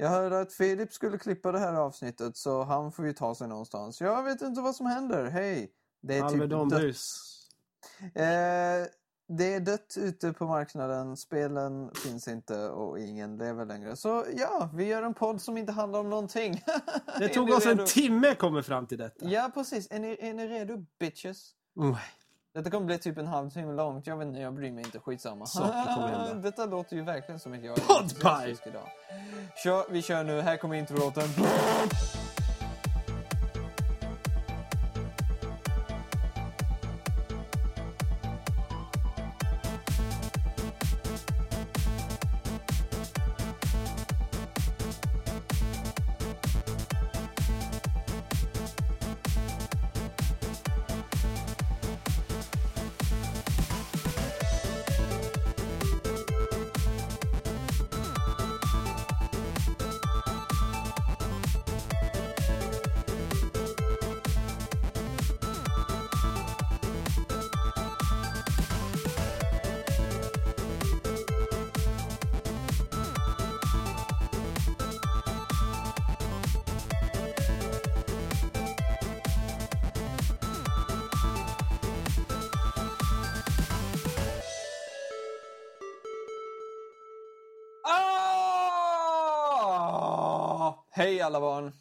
Jag hörde att Filip skulle klippa det här avsnittet så han får ju ta sig någonstans. Jag vet inte vad som händer. Hej! Det är typ dött. Eh, det är dött ute på marknaden. Spelen finns inte och ingen lever längre. Så ja, vi gör en podd som inte handlar om någonting. Det tog oss en redo? timme att komma fram till detta. Ja, precis. Är ni, är ni redo, bitches? Mm. Detta kommer bli typ en halvtimme långt. Jag vet inte, jag bryr mig inte. Skitsamma. Saker. Detta låter ju verkligen som att jag. Kör, vi kör nu. Här kommer introlåten.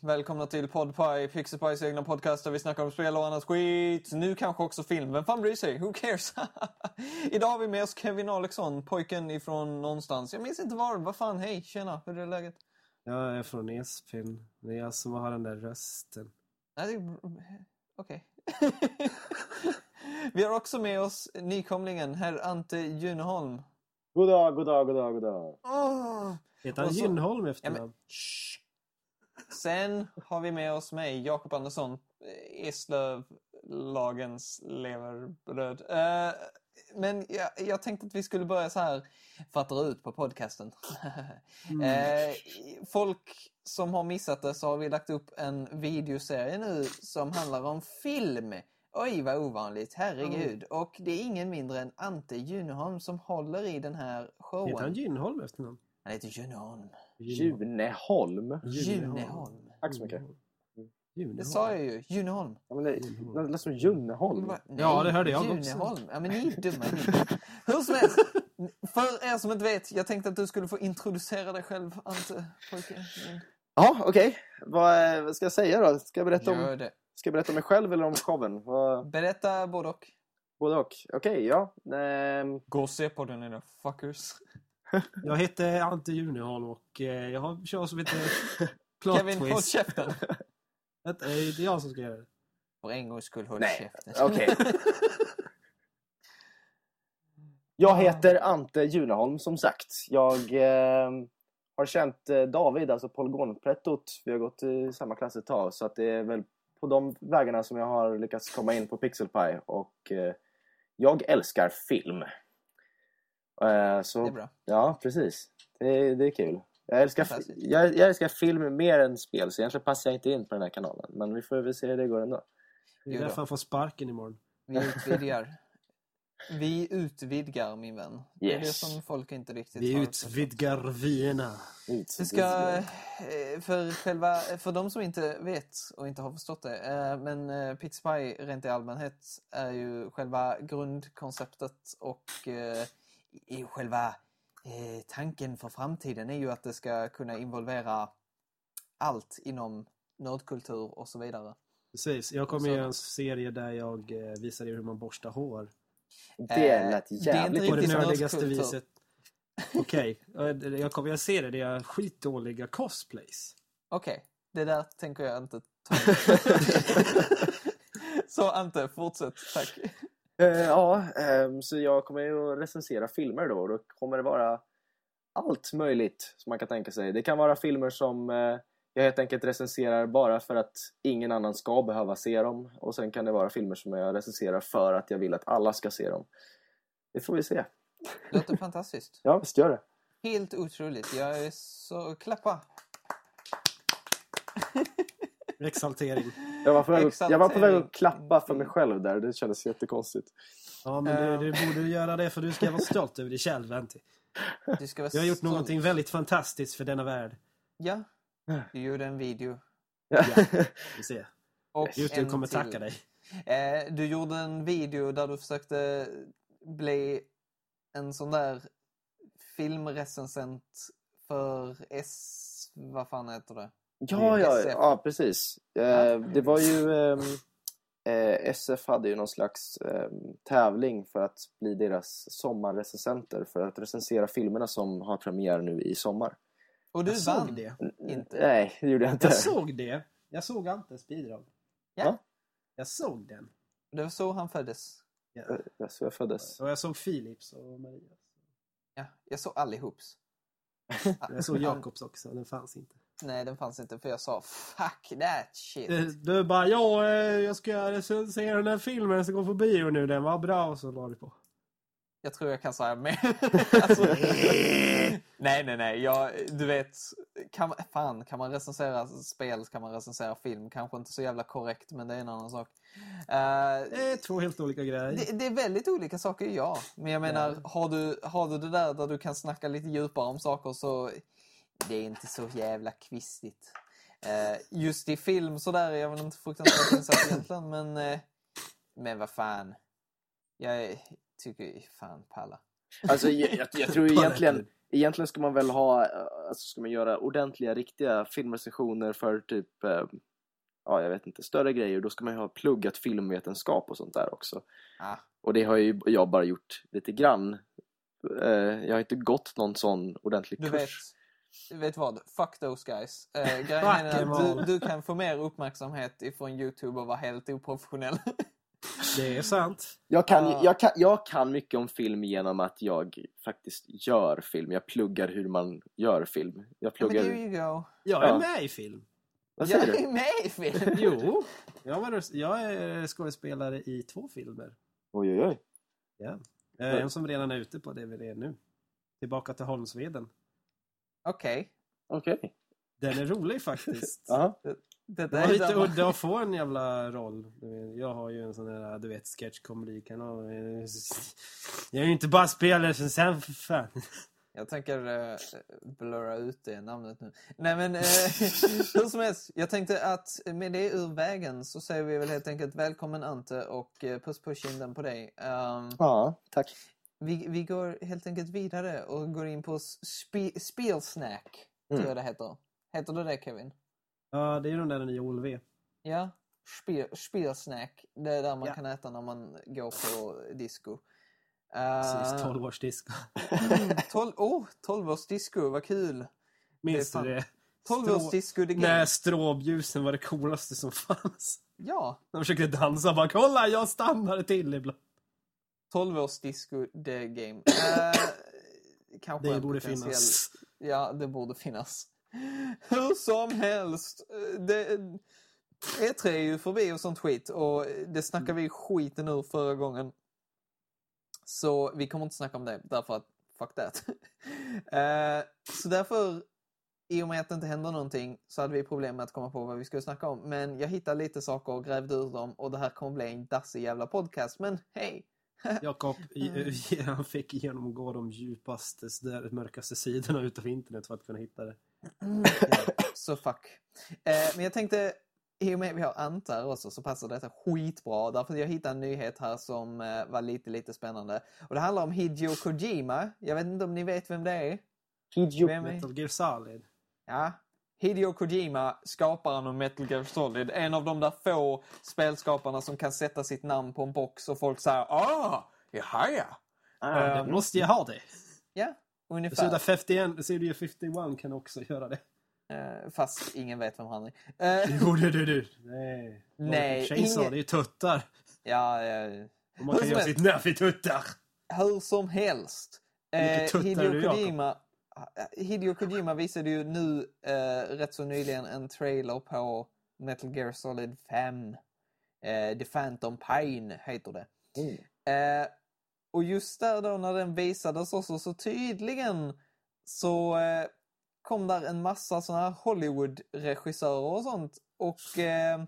Välkomna till Podpie, Pixelpies egna podcast där vi snackar om spel och annat skit. Nu kanske också film. Vem fan bryr sig? Who cares? Idag har vi med oss Kevin Alexson, pojken ifrån någonstans. Jag minns inte var. Vad fan, hej, tjena, hur är läget? Jag är från Esbyn. Det är jag som har den där rösten. Nej, det är... Okej. vi har också med oss nykomlingen, herr Ante Juneholm. God dag, god dag, god dag, god dag. Åh! Heter han så- Gynnholm Ja, efternamn? men, shh. Sen har vi med oss mig, Jakob Andersson, eh, Eslöv-lagens leverbröd. Eh, men jag, jag tänkte att vi skulle börja så här, fattar ut på podcasten. eh, folk som har missat det så har vi lagt upp en videoserie nu som handlar om film. Oj, vad ovanligt, herregud. Och det är ingen mindre än Ante Juneholm som håller i den här showen. Heter han Gynnholm efternamn? Han heter Juneholm. Juneholm. Juneholm. Tack så mycket. Juneholm. Det sa jag ju. Juneholm. Ja, men det, det låter som Juneholm. Ja, det hörde jag också. Juneholm. Ja, men ni är dumma. Hur som helst. För er som inte vet, jag tänkte att du skulle få introducera dig själv, Ante, pojke. Ja, okej. Vad, vad ska jag säga då? Ska jag berätta Gör om, det. ska jag berätta om mig själv eller om showen? Vad, Berätta både och. både och. Okej, ja. Ehm, Gå och se på den era fuckers. Jag heter Ante Juneholm och eh, jag har kör som heter Plot Kevin, håll käften. Det är jag som ska göra det. För en gångs skull, håll Nej, käften. okej. Jag heter Ante Juneholm som sagt. Jag ehm, har känt eh, David, alltså Polygonprettot. Vi har gått i samma klass ett tag. Så att det är väl på de vägarna som jag har lyckats komma in på Pixelpie. Och eh, jag älskar film. Eh, så, Det är bra. Ja, precis. Det, det är kul. Jag älskar, jag, jag älskar film mer än spel, så egentligen passar jag inte in på den här kanalen. Men vi får väl se hur det går ändå. Det är därför han får sparken imorgon. Vi utvidgar. Vi utvidgar, min vän. Det är det som folk inte riktigt Vi har utvidgar vyerna. Det ska, eh, för, själva, för de som inte vet och inte har förstått det, eh, men Pixpy rent i allmänhet är ju själva grundkonceptet och i själva eh, tanken för framtiden är ju att det ska kunna involvera allt inom nördkultur och så vidare. Precis. Jag kommer göra en serie där jag eh, visar er hur man borstar hår. Det Eh, lät det är jävligt inte På det nördigaste viset. Okej, okay. jag kommer att se det. Det är skitdåliga cosplays. Okej, det där tänker jag inte ta Så Ante, fortsätt. Tack. Eh, ja, ehm, så jag kommer ju att recensera filmer då. Då kommer det vara allt möjligt som man kan tänka sig. Det kan vara filmer som eh, jag helt enkelt recenserar bara för att ingen annan ska behöva se dem. Och sen kan det vara filmer som jag recenserar för att jag vill att alla ska se dem. Det får vi se. Låter fantastiskt. Ja, visst gör det. Helt otroligt. Jag är så... Klappa! Exaltering. Jag var, på väg, att- jag var på väg att Exaltering. klappa för mig själv där. Det kändes jättekonstigt. Ja, men Eh. du, du borde göra det för du ska vara stolt över dig själv, Antti. Du ska vara Jag har gjort stolt. någonting väldigt fantastiskt för denna värld. Ja, du gjorde en video. Ja. Vi ser. Och jag kommer till. tacka dig. Eh, du gjorde en video där du försökte bli en sån där filmrecensent för S... Vad fan heter det? Ja, ja, SF. ja precis. Eh, det var ju... ehm, eh, SF hade ju någon slags ehm, tävling för att bli deras sommarrecensenter för att recensera filmerna som har premiär nu i sommar. Och du Jag såg vann. det. Inte. Nej, det gjorde jag inte. Jag såg det. Jag såg Antes bidrag. Ja. Jag såg den. Det var så han föddes. Ja. Det var så jag föddes. Och jag såg Philips och Maria. Ja, jag såg allihops. Jag såg Jakobs också, den fanns inte. Nej, den fanns inte för jag sa fuck that shit. Du bara, ja, eh, jag ska recensera den här filmen som går på bio nu, den var bra och så la du på. Jag tror jag kan säga mer. alltså, nej, nej, nej. Jag, du vet, kan, fan, kan man recensera spel kan man recensera film. Kanske inte så jävla korrekt, men det är en annan sak. Eh, Det är två helt olika grejer. det, det är väldigt olika saker, ja. Men jag menar, har, du, har du det där där du kan snacka lite djupare om saker så det är inte så jävla kvistigt. Eh, just i film så där är jag väl inte fruktansvärt insatt egentligen, men, eh, men vad fan. Jag tycker fan palla. Alltså, jag, jag, jag tror På egentligen, nätet. egentligen ska man väl ha, eh, alltså ska man göra ordentliga, riktiga filmrecensioner för typ, eh, ja jag vet inte, större grejer, då ska man ju ha pluggat filmvetenskap och sånt där också. Ah, Och det har ju jag bara gjort lite grann. Eh, jag har inte gått någon sån ordentlig du kurs. vet, vet vad? Fuck those guys. Eh, grejen Fuck är att du, du kan få mer uppmärksamhet ifrån Youtube och vara helt oprofessionell. Det är sant. Jag kan, Ja. jag, kan, jag kan mycket om film genom att jag faktiskt gör film. Jag pluggar hur man gör film. Jag Men pluggar... there you go. Jag är Ja. med i film. Vad Jag säger du? är med i film. Jo, jag, var, jag är skådespelare i två filmer. Oj, oj, oj. Ja. Eh, En som redan är ute på DVD nu. Tillbaka till Holmsveden. Okej. Okej. Den är rolig faktiskt. Det Det där var är lite udda att få en jävla roll. Jag har ju en sån där, du vet, sketchkomedikanal. Jag är ju inte bara spelare sen sen för fan. Jag tänker uh, blurra ut det namnet nu. Nej men uh, hur som helst. Jag tänkte att med det ur vägen så säger vi väl helt enkelt välkommen Ante och uh, puss på kinden på dig. Um, Ja, tack. Vi, vi går helt enkelt vidare och går in på spe, spelsnack. Tror Mm. jag det heter. Heter det det Kevin? Ja, det är ju de där nya OLV. Ja. Spel, spelsnack. Det är där man Ja. kan äta när man går på disco. Precis, Uh, 12 års disco. 12, oh, 12 års disco, vad kul! Minns Det du det? 12 års disco the game. När stråbljusen var det coolaste som fanns. Ja, De försökte dansa bara kolla jag stannade till ibland. 12 års disco the game. Eh, kanske Det borde potentiell- finnas. Ja, det borde finnas. Hur som helst. Det, E3 är ju förbi och sånt skit och det snackade vi skiten ur förra gången. Så vi kommer inte snacka om det därför att fuck that. Eh, så därför, i och med att det inte händer någonting så hade vi problem med att komma på vad vi skulle snacka om. Men jag hittade lite saker och grävde ur dem och det här kommer bli en dassig jävla podcast. Men hej! Jakob, han fick genomgå de djupaste, mörkaste sidorna utav internet för att kunna hitta det. Ja, så fuck. Eh, men jag tänkte, i och med vi har Ante här också så passar detta skitbra. Därför att jag hittade en nyhet här som eh, var lite, lite spännande. Och det handlar om Hideo Kojima. Jag vet inte om ni vet vem det är? Hideo... Metal Gear Solid. Ja. Hideo Kojima, skaparen av Metal Gear Solid. En av de där få spelskaparna som kan sätta sitt namn på en box och folk säger ah, jaha ja. Ah, Det måste jag ha det. Ja, ungefär. Suda 51, Studio 51 kan också göra det. Eh, fast ingen vet vem han är. Eh, Jo, du, du, du. Nej. Nej, Chainsaw, ingen- det är ju tuttar. ja, ja, Och man kan göra sitt nöff i tuttar. Hur som helst. Tuttar Hideo? Kojima, Hideo Kojima visade ju nu eh, rätt så nyligen en trailer på Metal Gear Solid 5. Eh, The Phantom Pain heter det. Mm. Eh, och just där då när den visades också så tydligen så eh, kom där en massa såna här Hollywood-regissörer och sånt och eh,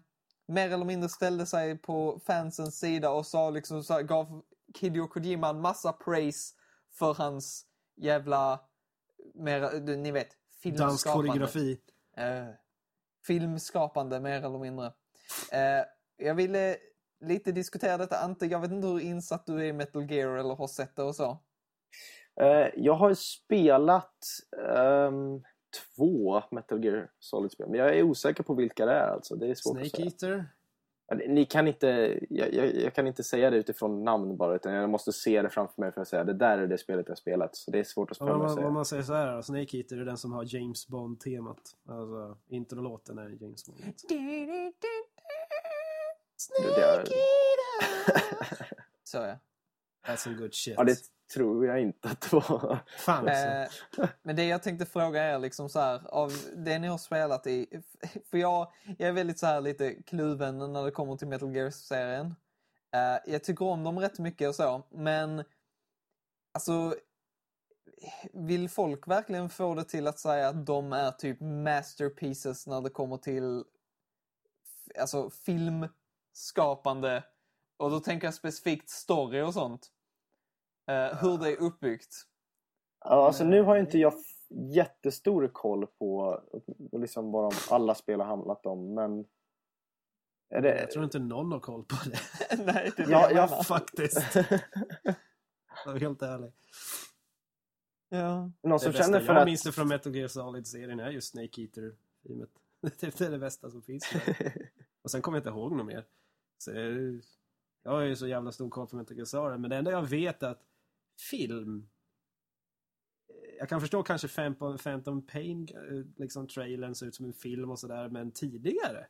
mer eller mindre ställde sig på fansens sida och sa liksom så här, gav Hideo Kojima en massa praise för hans jävla, mer, ni vet, filmskapande. Danskoreografi. Eh, filmskapande mer eller mindre. Eh, jag ville lite diskutera detta. Ante, jag vet inte hur insatt du är i Metal Gear eller har sett det och så. Eh, jag har ju spelat ehm, två Metal Gear Solid-spel, men jag är osäker på vilka det är. Alltså. Det är svårt att Snake säga. Eater. Ni kan inte, jag, jag, jag kan inte säga det utifrån namn bara, utan jag måste se det framför mig för att säga det där är det spelet jag spelat. Så det är svårt att Om att man, säga. om man säger så här då, Snake Eater är den som har James Bond-temat. Alltså, introlåten är James Bond. Det är- Så ja. That's some good shit. Ja, det tror jag inte att det var. Fan alltså. Eh, men det jag tänkte fråga er, liksom så här, av det ni har spelat i... För jag, jag är väldigt så här lite kluven när det kommer till Metal Gear-serien. Eh, jag tycker om dem rätt mycket och så, men alltså... Vill folk verkligen få det till att säga att de är typ masterpieces när det kommer till alltså filmskapande? Och då tänker jag specifikt story och sånt. Eh, hur det är uppbyggt. Ja, alltså, nu har ju inte jag f- jättestor koll på liksom vad de alla spel har handlat om, men... Är det... Jag tror inte någon har koll på det. Nej, det är det Ja, jag jag menar. Faktiskt. Jag är helt ärlig. Ja. Någon som det känner för jag att... minns det från Metal Gear Solid-serien är just Snake Eater-teamet. Det är det bästa som finns. Och sen kommer jag inte ihåg något mer. Så, eh, jag har ju så jävla stor koll på Metal Gear Solid, men det enda jag vet är att film... eh, Jag kan förstå kanske Phantom, Phantom Pain, eh, liksom trailern ser ut som en film och sådär, men tidigare?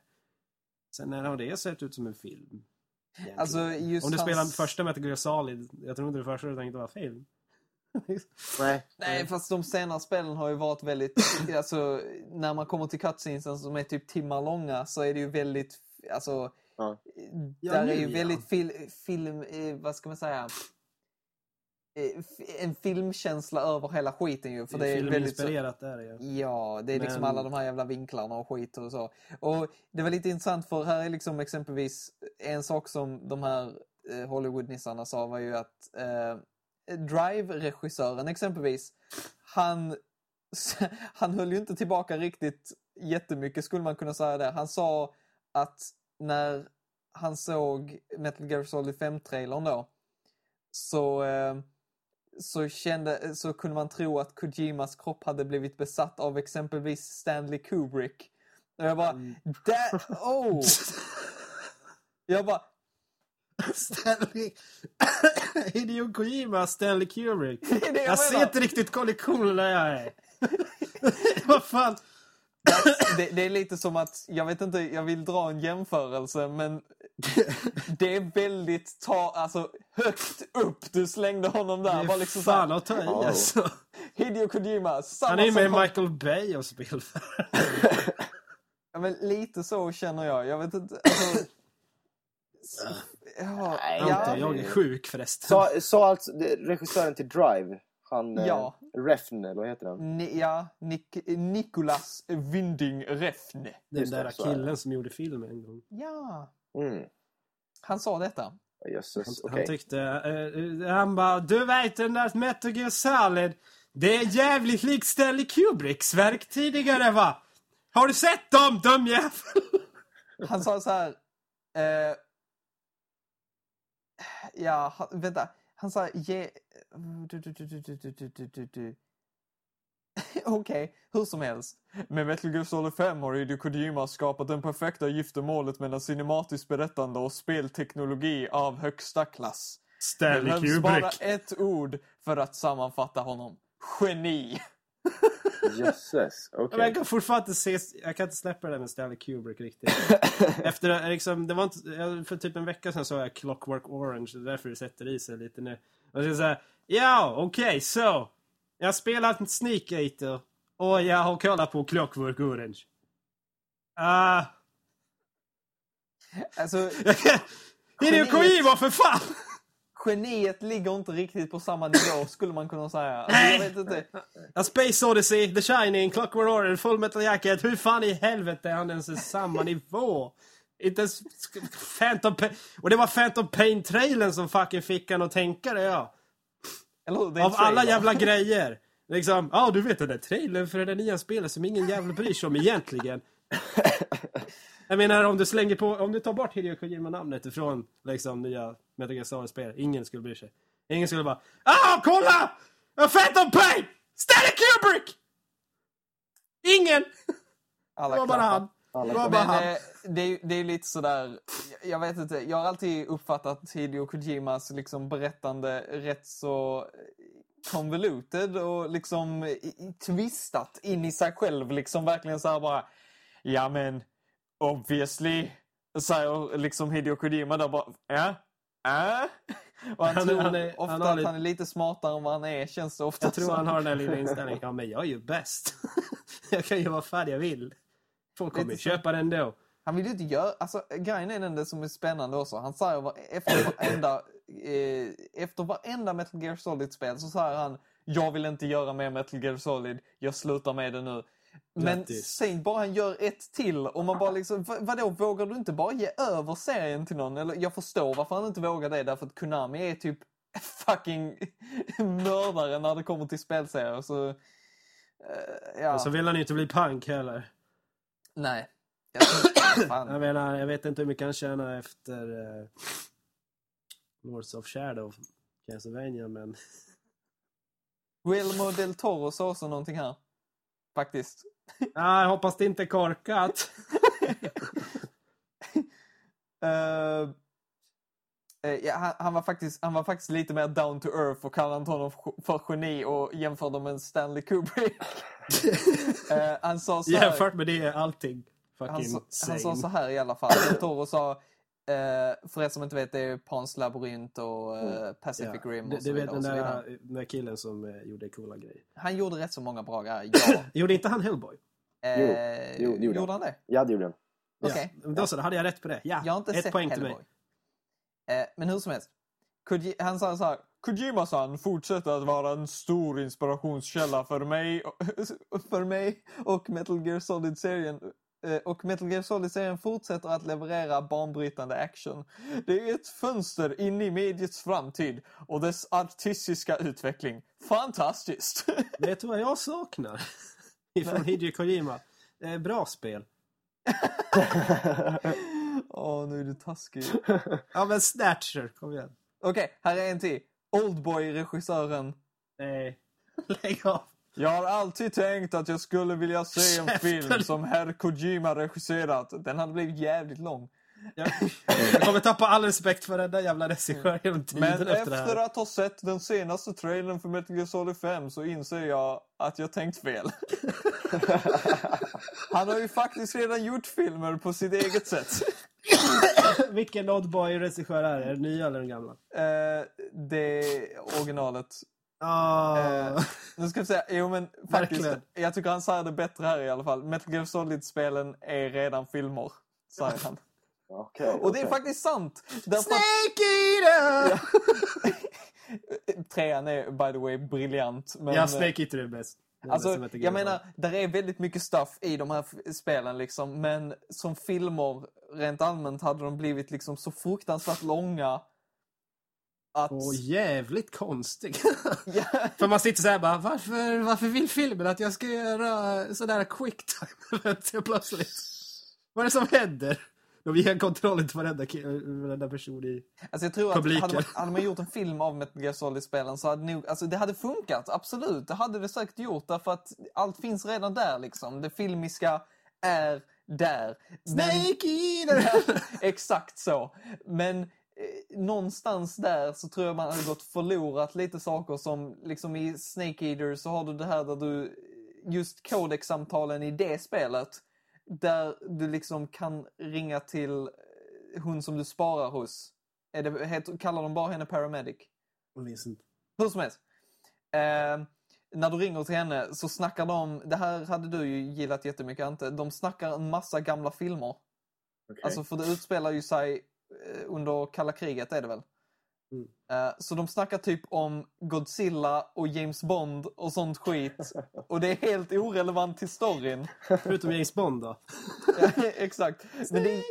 Sen när har det sett ut som en film? egentligen? Alltså, just Om du hans- spelar första Metal Gear Solid, jag tror inte det första du tänkte var film. Nej. Nej, fast de senare spelen har ju varit väldigt... alltså, när man kommer till cutscenesen som är typ timmar långa så är det ju väldigt... Alltså, Ja. Ja, där nu, är ju ja. väldigt fil, film... eh, Vad ska man säga? Eh, En filmkänsla över hela skiten ju. För det är väldigt så, filminspirerat där ja. Ja, det är liksom Men- alla de här jävla vinklarna och skit och så. Och det var lite intressant för här är liksom exempelvis en sak som de här eh, Hollywood-nissarna sa var ju att eh, Drive-regissören exempelvis, han, han höll ju inte tillbaka riktigt jättemycket skulle man kunna säga där. Han sa att när han såg Metal Gear Solid 5-trailern då så eh, så, kände, så kunde man tro att Kojimas kropp hade blivit besatt av exempelvis Stanley Kubrick. Och jag bara, Mm. that, oh! Jag bara, Stanley... Hideo Kojima, Stanley Kubrick. jag, Jag ser inte riktigt kollektionen där jag är. Vad fan? Det, det är lite som att, jag vet inte, jag vill dra en jämförelse men det är väldigt, ta, alltså högt upp du slängde honom där. Det är liksom fan såhär, att ta i alltså. Hideo Kojima, samma Han är ju med kom- Michael Bay och spelar. Ja, men lite så känner jag. Jag vet inte, alltså... Ja, Nej, ja, Ante, jag är sjuk förresten. Sa, sa alltså regissören till Drive, han... eh, Ja. Refn, eller vad heter han? Ni, ja, Nik Nikolas Winding Refn. Den Just det, där killen som gjorde filmen en gång. Ja, Mm. han sa detta. Han, Jösses, okej. han tyckte... eh, han bara, du vet den där Metal Gear Solid. Det är jävligt likt Stanley Kubricks verk tidigare va? Har du sett dem, dumjävel? Han sa så här... Eh, ja, han, vänta. Han sa... Ge, du, du, du, Okej, hur som helst. Med Metal Gear Solid 5 har Hideo Kojima skapat den perfekta giftermålet mellan cinematiskt berättande och spelteknologi av högsta klass. Det Stanley behövs bara Kubrick. ett ord för att sammanfatta honom. Geni! Jösses, okej. Men jag kan fortfarande inte se, jag kan inte släppa det där med Stanley Kubrick riktigt. Efter det, liksom, det var inte, för typ en vecka sedan såg jag Clockwork Orange, det är därför det sätter i sig lite nu. Och så säga, ja okej så. Jag har spelat Sneak Eater och jag har kollat på Clockwork Orange. Ah, Alltså. Hideo Kojima för fan! geniet ligger inte riktigt på samma nivå skulle man kunna säga. Alltså, Nej. jag vet inte. Ja, Space Odyssey, The Shining, Clockwork Orange, Full Metal Jacket. Hur fan i helvete är han ens samma nivå? Inte ens Phantom Pain. Och det var Phantom Pain-trailern som fucking fick han att tänka det ja. Eller hur? Det är en Av alla jävla grejer. Liksom, ja du vet den där trailern för det nya spelet som ingen jävla bryr sig om egentligen. Jag menar om du slänger på, om du tar bort Hideo Kojima-namnet ifrån liksom nya Metal Gear Solid-spel, ingen skulle bry sig. Ingen skulle bara Ah, kolla! A Phantom Pain! Stanley Kubrick! Ingen! Alla Det var bara klappar. han. Alla Men eh, det, är, det är lite sådär, jag- jag vet inte, jag har alltid uppfattat Hideo Kojimas liksom berättande rätt så convoluted och liksom i- i- twistat in i sig själv. Liksom verkligen så här bara, ja men obviously, säger liksom Hideo Kojima där bara, ja, äh. Och han, Han- tror han är- ofta han att lite- han är lite smartare än vad han är, känns det ofta Jag tror som. han har den lilla inställningen. Ja, men jag är ju bäst. jag kan ju vara fan jag vill. Folk kommer köpa den då. Han vill ju inte göra, alltså grejen är den som är spännande också. Han säger var, efter varenda, eh, efter varenda Metal Gear Solid-spel så säger han jag vill inte göra mer Metal Gear Solid, jag slutar med det nu. Men sen bara han gör ett till och man bara liksom, "Va- vadå vågar du inte bara ge över serien till någon? Eller jag förstår varför han inte vågar det därför att Konami är typ fucking mördare när det kommer till spelserier så... eh, ja, Och så vill han ju inte bli punk heller. Nej. Jag. Jag menar, jag vet inte hur mycket han tjänar efter eh, Lords of Shadow, Castlevania, men Guillermo del Toro sa också någonting här. Faktiskt. ah, jag hoppas det inte är korkat. Eh, ja, han, han, var faktiskt, han var faktiskt lite mer down to earth och kallade honom för geni och jämförde med Stanley Kubrick. Eh, han sa så här, Jämfört med det är allting fucking han, sa, han sa så här i alla fall. Toro sa, eh, för er som inte vet, det är Pans labyrint och eh, Pacific Rim Du, och du så vet vidare. den Och så vidare. där, den där killen som eh, gjorde coola grejer. Han gjorde rätt så många bra grejer, ja. Gjorde inte han Hellboy? Eh, Jo, det gjorde han. gjorde han det? Ja, det gjorde den. Okej. Ja, då så, då hade jag rätt på det. Ja, Jag har inte ett sett poäng till Hellboy. mig. Eh, men hur som helst. Koji, han sa så här. Kojima-san fortsätter att vara en stor inspirationskälla för mig, för mig och Metal Gear Solid-serien. Eh, Och Metal Gear Solid-serien fortsätter att leverera banbrytande action. Det är ett fönster in i mediets framtid och dess artistiska utveckling. Fantastiskt! Vet du vad jag saknar? Ifrån Hideo Kojima. Eh, bra spel. Åh, nu är du taskig. Ja men Snatcher, kom igen. Okej, här är en till. Oldboy-regissören Nej, lägg av. Jag har alltid tänkt att jag skulle vilja se en Käften. film som herr Kojima regisserat. Den hade blivit jävligt lång. Jag, jag kommer tappa all respekt för den där jävla regissören genom tiden Men efter, efter, det här. att ha sett den senaste trailern för Metal Gear Solid 5 så inser jag att jag tänkt fel. Han har ju faktiskt redan gjort filmer på sitt eget sätt. Vilken Oddboy-regissör är det? Är det nya eller den gamla? Eh, det är originalet. Ah, Eh, Nu ska vi säga, jo men faktiskt, Verkligen. jag tycker han säger det bättre här i alla fall. Metal Gear Solid-spelen är redan filmer, säger han. Okej, Och det är faktiskt sant! Därför Snake Eater! Trean är by the way briljant. Men, Ja, Snake Eater är bäst. Det det Alltså, jag Game menar, där är väldigt mycket stuff i de här spelen liksom, men som filmer rent allmänt hade de blivit liksom så fruktansvärt långa att... Åh, jävligt konstig. Ja, För man sitter så här bara, varför, varför vill filmen att jag ska göra sådär quick time plötsligt? Vad är det som händer? De ger kontrollen till varenda, varenda person i... alltså jag tror att Publiken. hade man, hade man gjort en film av Metal Gear Solid-spelen så hade nog, alltså det hade funkat, absolut. Det hade det säkert gjort därför att allt finns redan där liksom. Det filmiska är där. Snake Eater! Exakt så. Men eh, någonstans där så tror jag man hade gått förlorat lite saker som liksom i Snake Eater så har du det här där du just kodexsamtalen i det spelet där du liksom kan ringa till eh, hon som du sparar hos. Är det, heter, kallar de bara henne paramedic? Jag minns inte. Hur som helst. Eh, när du ringer till henne så snackar de, det här hade du ju gillat jättemycket Ante, de snackar en massa gamla filmer. Okej. Alltså för det utspelar ju sig eh, under kalla kriget är det väl? Mm. Eh, Så de snackar typ om Godzilla och James Bond och sånt skit. Och det är helt orelevant till storyn. Förutom James Bond då. Ja, Exakt. Men det,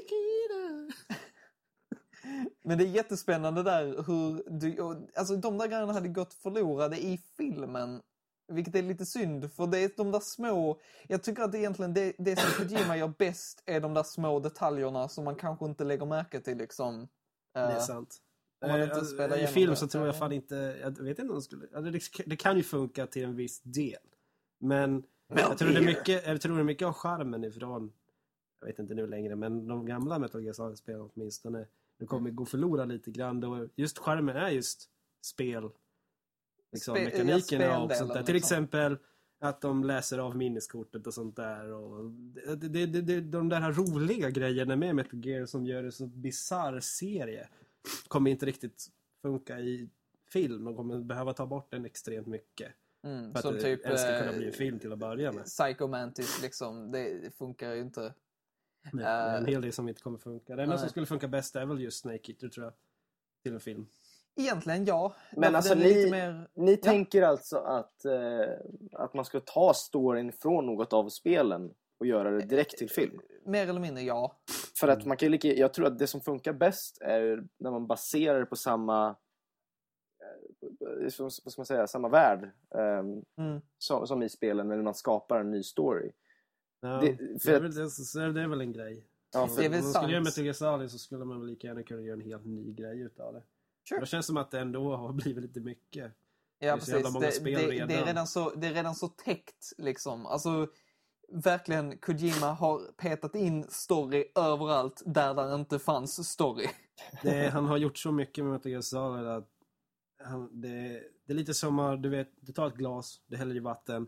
men det är jättespännande där hur du, och- alltså de där grejerna hade gått förlorade i filmen. Vilket är lite synd, för det är de där små... Jag tycker att egentligen det, det som Kojima gör bäst är de där små detaljerna som man kanske inte lägger märke till liksom. Det är Eh, sant. Om Eh, spelar I film så tror jag fan inte... Jag vet inte om det skulle... ja, Det, kan ju funka till en viss del. Men jag tror, det är mycket, jag tror det är mycket av charmen ifrån... Jag vet inte nu längre, men de gamla Metal Gear Solid-spelen åtminstone. Det kommer gå förlora lite grann då just charmen är just spel. Liksom, Spe- ja, mekanikerna och sånt där. Till liksom. exempel att de läser av minneskortet och sånt där. Och det, det, det, de där roliga grejerna med Metal Gear som gör det så bisarr serie kommer inte riktigt funka i film. De kommer behöva ta bort den extremt mycket. mm, För att det typ ens ska kunna eh, bli en film till att börja med. Psycho Mantis liksom, det funkar ju inte. Men det är en eh, hel del som inte kommer funka. Det enda som nej. skulle funka bäst är väl just Snake Eater tror jag. Till en film. Egentligen ja. Men alltså ni- mer... Ni tänker alltså att, eh, att man ska ta storyn från något av spelen och göra det direkt till film? Mer eller mindre ja. För att man kan lika, jag tror att det som funkar bäst är när man baserar det på samma eh, vad ska man säga, samma värld ehm, Mm. som, som i spelen när man skapar en ny story. Ja, Det- det, för är väl, det, det är väl en grej. Ja, Om för, Det är väl man skulle göra Metal Gear Solid så skulle man väl lika gärna kunna göra en helt ny grej utav det. Sure. Det känns som att det ändå har blivit lite mycket. Ja, är så jävla precis. Det, det, det, är redan. redan så, det är redan så täckt liksom. Alltså, verkligen, Kojima har petat in story överallt där det inte fanns story. Det, han har gjort så mycket med Metal Gear Solid att han, det, det är lite som att du vet, du tar ett glas, du häller i vatten,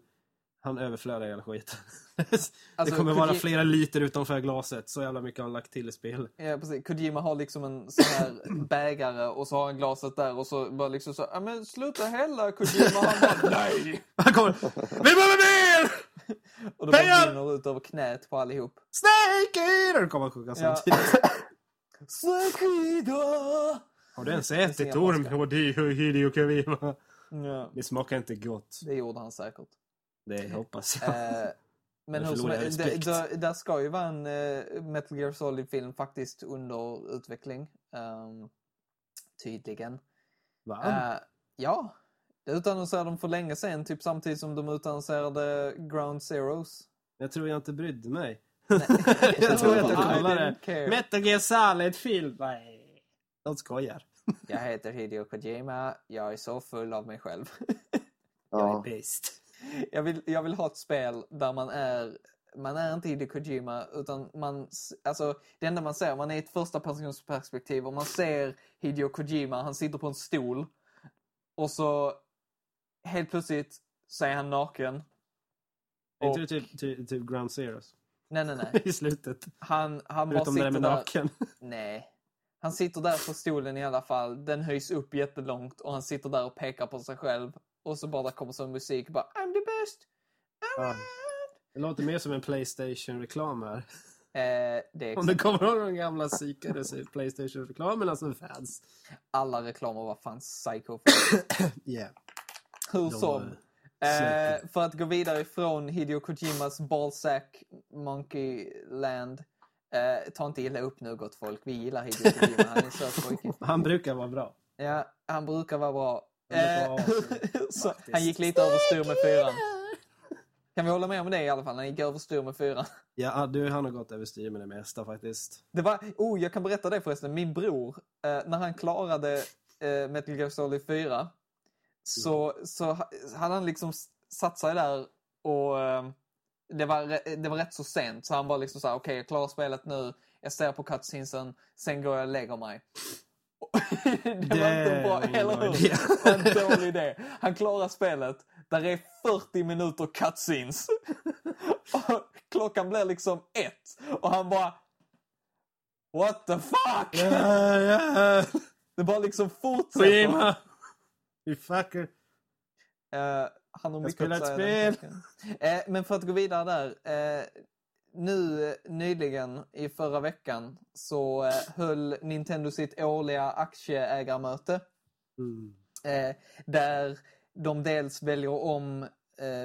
han överflödar hela skiten. det Alltså, kommer vara flera liter utanför glaset, så jävla mycket har han lagt till i spel. Ja, precis. Kojima har liksom en sån här bägare och så har han glaset där och så bara liksom så, ja men sluta hälla Kojima. Han bara, nej! Han kommer, vi behöver mer! Och det bara rinner ut över knät på allihop. Snake Eater! kommer han sjunga samtidigt. Sakida! Har du ens ätit så orm? japanska. Och det är Hideo Kojima. Ja, Det smakar inte gott. det gjorde han säkert. Det hoppas jag. Eh, men hur som helst, där ska ju vara en eh, Metal Gear Solid-film faktiskt under utveckling. Ehm, tydligen. Va? Eh, ja, det utannonserade de för länge sedan, typ samtidigt som de utannonserade Ground Zeroes. Jag tror jag inte brydde mig. Nej. jag tror jag inte kollade. Metal Gear Solid-film? Nej. De skojar. Jag heter Hideo Kojima, jag är så full av mig själv. Jag ja. är bäst. jag, vill, jag vill ha ett spel där man är man är inte Hideo Kojima utan man, alltså det enda man ser, man är i ett första persons perspektiv och man ser Hideo Kojima, han sitter på en stol och så helt plötsligt så är han naken. Är inte det typ, typ, typ Ground Zeroes? Nej, nej, nej. I slutet. Han, han bara Utom när sitter där. naken. Nej. Han sitter där på stolen i alla fall. Den höjs upp jättelångt och han sitter där och pekar på sig själv. Och så bara kommer som musik bara I'm the best! I'm Ja. Det låter mer som en Playstation-reklam här. Eh, det Om du kommer ihåg de gamla psykade Playstation-reklamerna som fanns. alla reklamer var fan psycho. Yeah. Hur De som. Eh, för att gå vidare ifrån Hideo Kojimas ballsack Monkey Land. Eh, ta inte illa upp nu gott folk. Vi gillar Hideo Kojima. Han är söt pojke. Han brukar vara bra. Ja, han brukar vara bra. Eh, så han gick lite överstyr med fyran. Kan vi hålla med om det i alla fall? Han gick överstyr med fyran. Ja, du, han har gått överstyr med det mesta faktiskt. Det var, oh, jag kan berätta det förresten. Min bror, eh, när han klarade eh, Metal Gear Solid 4 så, så ha- hade han liksom satt sig där och eh, det, var, det var rätt så sent så han var liksom så här: okej jag klarar spelet nu, jag ser på cutscenesen, sen går jag och lägger mig. Och det var inte bra, var ingen eller bra hur? Det var en dålig idé. Han klarar spelet, där är 40 minuter cutscenes. Och klockan blir liksom ett och han bara What the fuck? Ja, ja. Det bara liksom fortsätter. Kojima! You fucker. Eh, han har mycket spelar att ett pojken. Eh, men för att gå vidare där. Eh, nu nyligen i förra veckan så höll Nintendo sitt årliga aktieägarmöte. Mm. Där de dels väljer om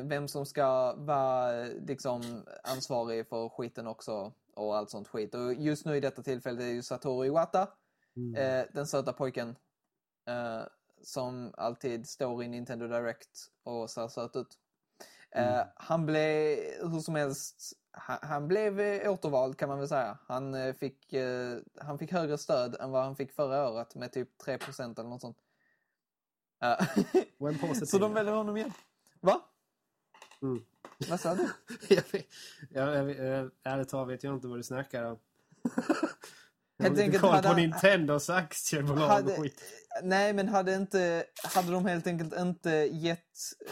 vem som ska vara liksom, ansvarig för skiten också och allt sånt skit. Och just nu i detta tillfälle är det ju Satoru Iwata, Mm. den söta pojken, som alltid står i Nintendo Direct och ser söt ut. Eh, han blev hur som helst han, han blev eh, återvald kan man väl säga. Han, eh, fick, eh, han fick högre stöd än vad han fick förra året med typ 3% eller något sånt. Så de väljer honom igen. Va? Mm. Vad sa du? jag, jag, jag, ärligt talat vet jag inte vad du snackar om. Jag har enkelt koll på Nintendos aktiebolag Hade- och skit. Nej, men hade, inte, hade de helt enkelt inte gett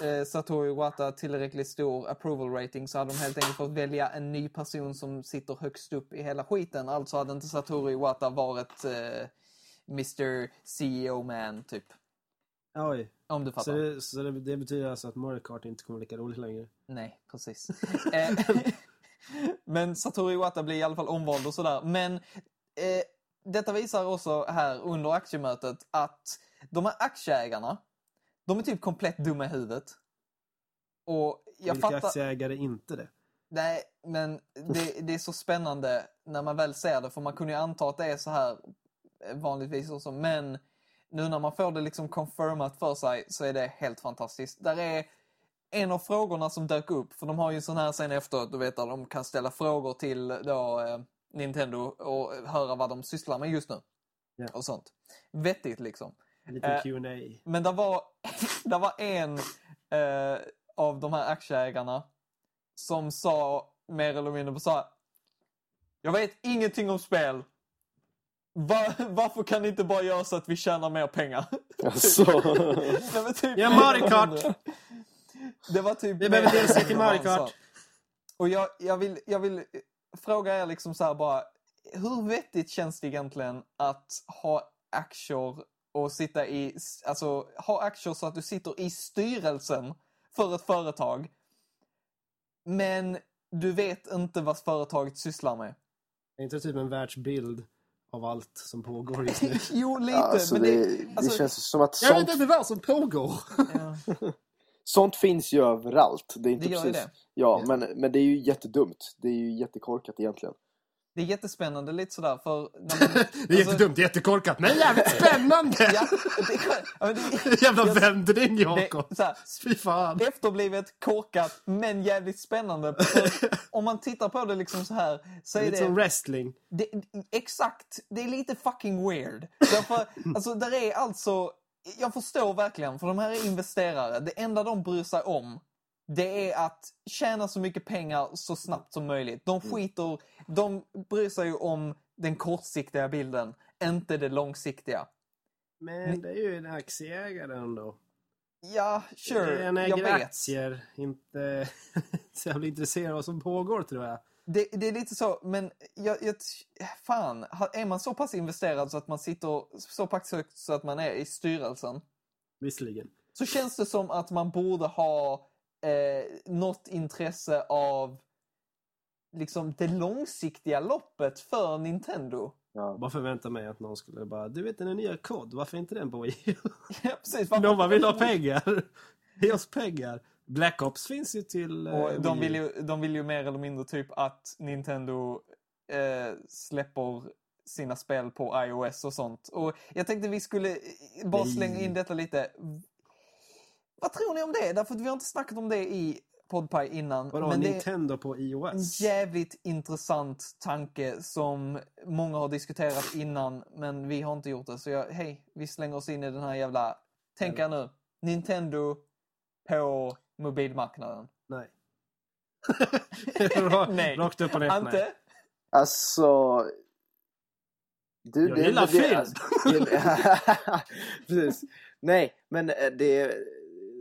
eh, Satoru Iwata tillräckligt stor approval rating så hade de helt enkelt fått välja en ny person som sitter högst upp i hela skiten. Alltså hade inte Satoru Iwata varit eh, Mr CEO man, typ. Oj. Om du Så, fattar. det, så det, det betyder alltså att Mario Kart inte kommer lika roligt längre? Nej, precis. Eh, Men Satoru Iwata blir i alla fall omvald och sådär. Men eh, detta visar också här under aktiemötet att de här aktieägarna, de är typ komplett dumma i huvudet. Och jag Vilka fattar... aktieägare är inte det? Nej, men det, det är så spännande när man väl ser det. För man kunde ju anta att det är så här eh, vanligtvis också. Men nu när man får det liksom confirmat för sig så är det helt fantastiskt. Där är en av frågorna som dök upp, för de har ju sån här sen efteråt, du vet, där de kan ställa frågor till då, eh, Nintendo och höra vad de sysslar med just nu. Ja. Och sånt. Vettigt liksom. En liten Eh, Q&A. Men det var, det var en eh, av de här aktieägarna som sa mer eller mindre så här. Jag vet ingenting om spel. Va, varför kan ni inte bara göra så att vi tjänar mer pengar? Alltså. Det var typ Ja, Mario Kart. Det var typ Vi behöver DLC till Mario Kart. Och jag, jag, vill, jag vill fråga er liksom så här bara. Hur vettigt känns det egentligen att ha aktier och sitta i, alltså ha aktier så att du sitter i styrelsen för ett företag. Men du vet inte vad företaget sysslar med. Det är inte typ en världsbild av allt som pågår just nu. jo, lite. Alltså, men det, det, det alltså- känns som att Jag vet sånt, inte vad som pågår! ja, sånt finns ju överallt. Det är inte det gör precis... det. Ja, men, men det är ju jättedumt. Det är ju jättekorkat egentligen. Det är jättespännande lite sådär för... Man, Det är jättedumt, jättekorkat, men jävligt spännande! ja, det, ja, det, Jävla jag- vändning Jakob! Fy fan! efterblivet, korkat, men jävligt spännande. För om man tittar på det liksom så här så är Lite som det, wrestling. det... Exakt, det är lite fucking weird. Därför, alltså, där är alltså... Jag förstår verkligen, för de här är investerare. Det enda de bryr sig om det är att tjäna så mycket pengar så snabbt som möjligt. De skiter... De bryr sig ju om den kortsiktiga bilden, inte det långsiktiga. Men det är ju en aktieägare ändå. Ja, sure, jag äger vet. aktier, inte så jävla intresserad av vad som pågår tror jag. Det, det är lite så, men jag, jag, fan, är man så pass investerad så att man sitter så pass högt så att man är i styrelsen Visserligen. så känns det som att man borde ha eh, något intresse av liksom det långsiktiga loppet för Nintendo. Ja. Bara förvänta mig att någon skulle bara, du vet den nya kod, varför inte den på EU? ja, precis. Varför- bara vill ha pengar. Ge oss pengar. Black Ops finns ju till... eh, Och de vill, ju, de vill ju mer eller mindre typ att Nintendo eh, släpper sina spel på iOS och sånt. Och jag tänkte vi skulle eh, bara slänga in detta lite. Vad tror ni om det? Därför att vi har inte snackat om det i Podpie innan. Vadå, men det är Nintendo på en iOS? jävligt intressant tanke som många har diskuterat innan, men vi har inte gjort det. Så jag, hej, vi slänger oss in i den här jävla... Tänk er nu. Nintendo på mobilmarknaden. Nej. Nej. Rakt upp och ner. Ante? Nej. Alltså... Du, Jag gillar det, film. alltså- Precis. Nej, men eh, det...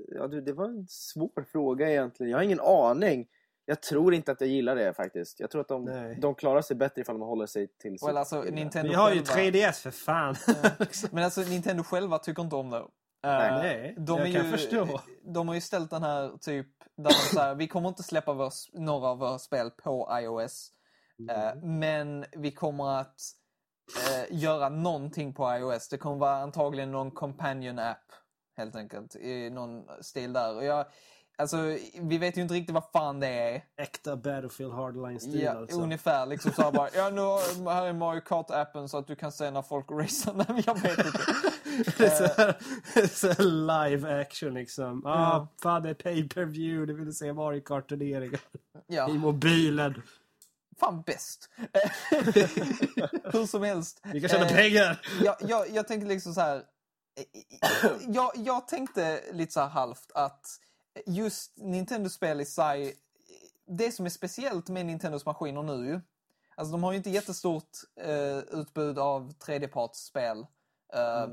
Ja, du, det var en svår fråga egentligen. Jag har ingen aning. Jag tror inte att jag gillar det faktiskt. Jag tror att de, Nej. de klarar sig bättre ifall de håller sig till Well, alltså. Nintendo Vi har ju själva, 3DS för fan. Men alltså Nintendo själva tycker inte om det. Eh, Nej, de jag kan ju, förstå. De har ju ställt den här typ, där de säger vi kommer inte släppa vår, några av våra spel på iOS. eh, Mm. men vi kommer att eh, göra någonting på iOS. Det kommer vara antagligen någon companion app helt enkelt i någon stil där. Och jag, Alltså, vi vet ju inte riktigt vad fan det är. Äkta Battlefield Hardline-stil Ja, alltså. ungefär liksom så här bara, ja nu har- här är Mario Kart-appen så att du kan se när folk racear. Nej, jag vet inte. Det är så här, det är så här live action liksom. Ah, Ja. fan det är pay per view du vill se Mario Kart-turneringar Ja, i mobilen. fan bäst. Hur som helst. Vi kan tjäna Eh, pengar! jag, jag, jag tänkte liksom så här. eh, Jag, jag tänkte lite så här halvt att just Nintendo-spel i sig, det som är speciellt med Nintendos maskiner nu alltså de har ju inte jättestort eh, utbud av tredjepartsspel. Eh,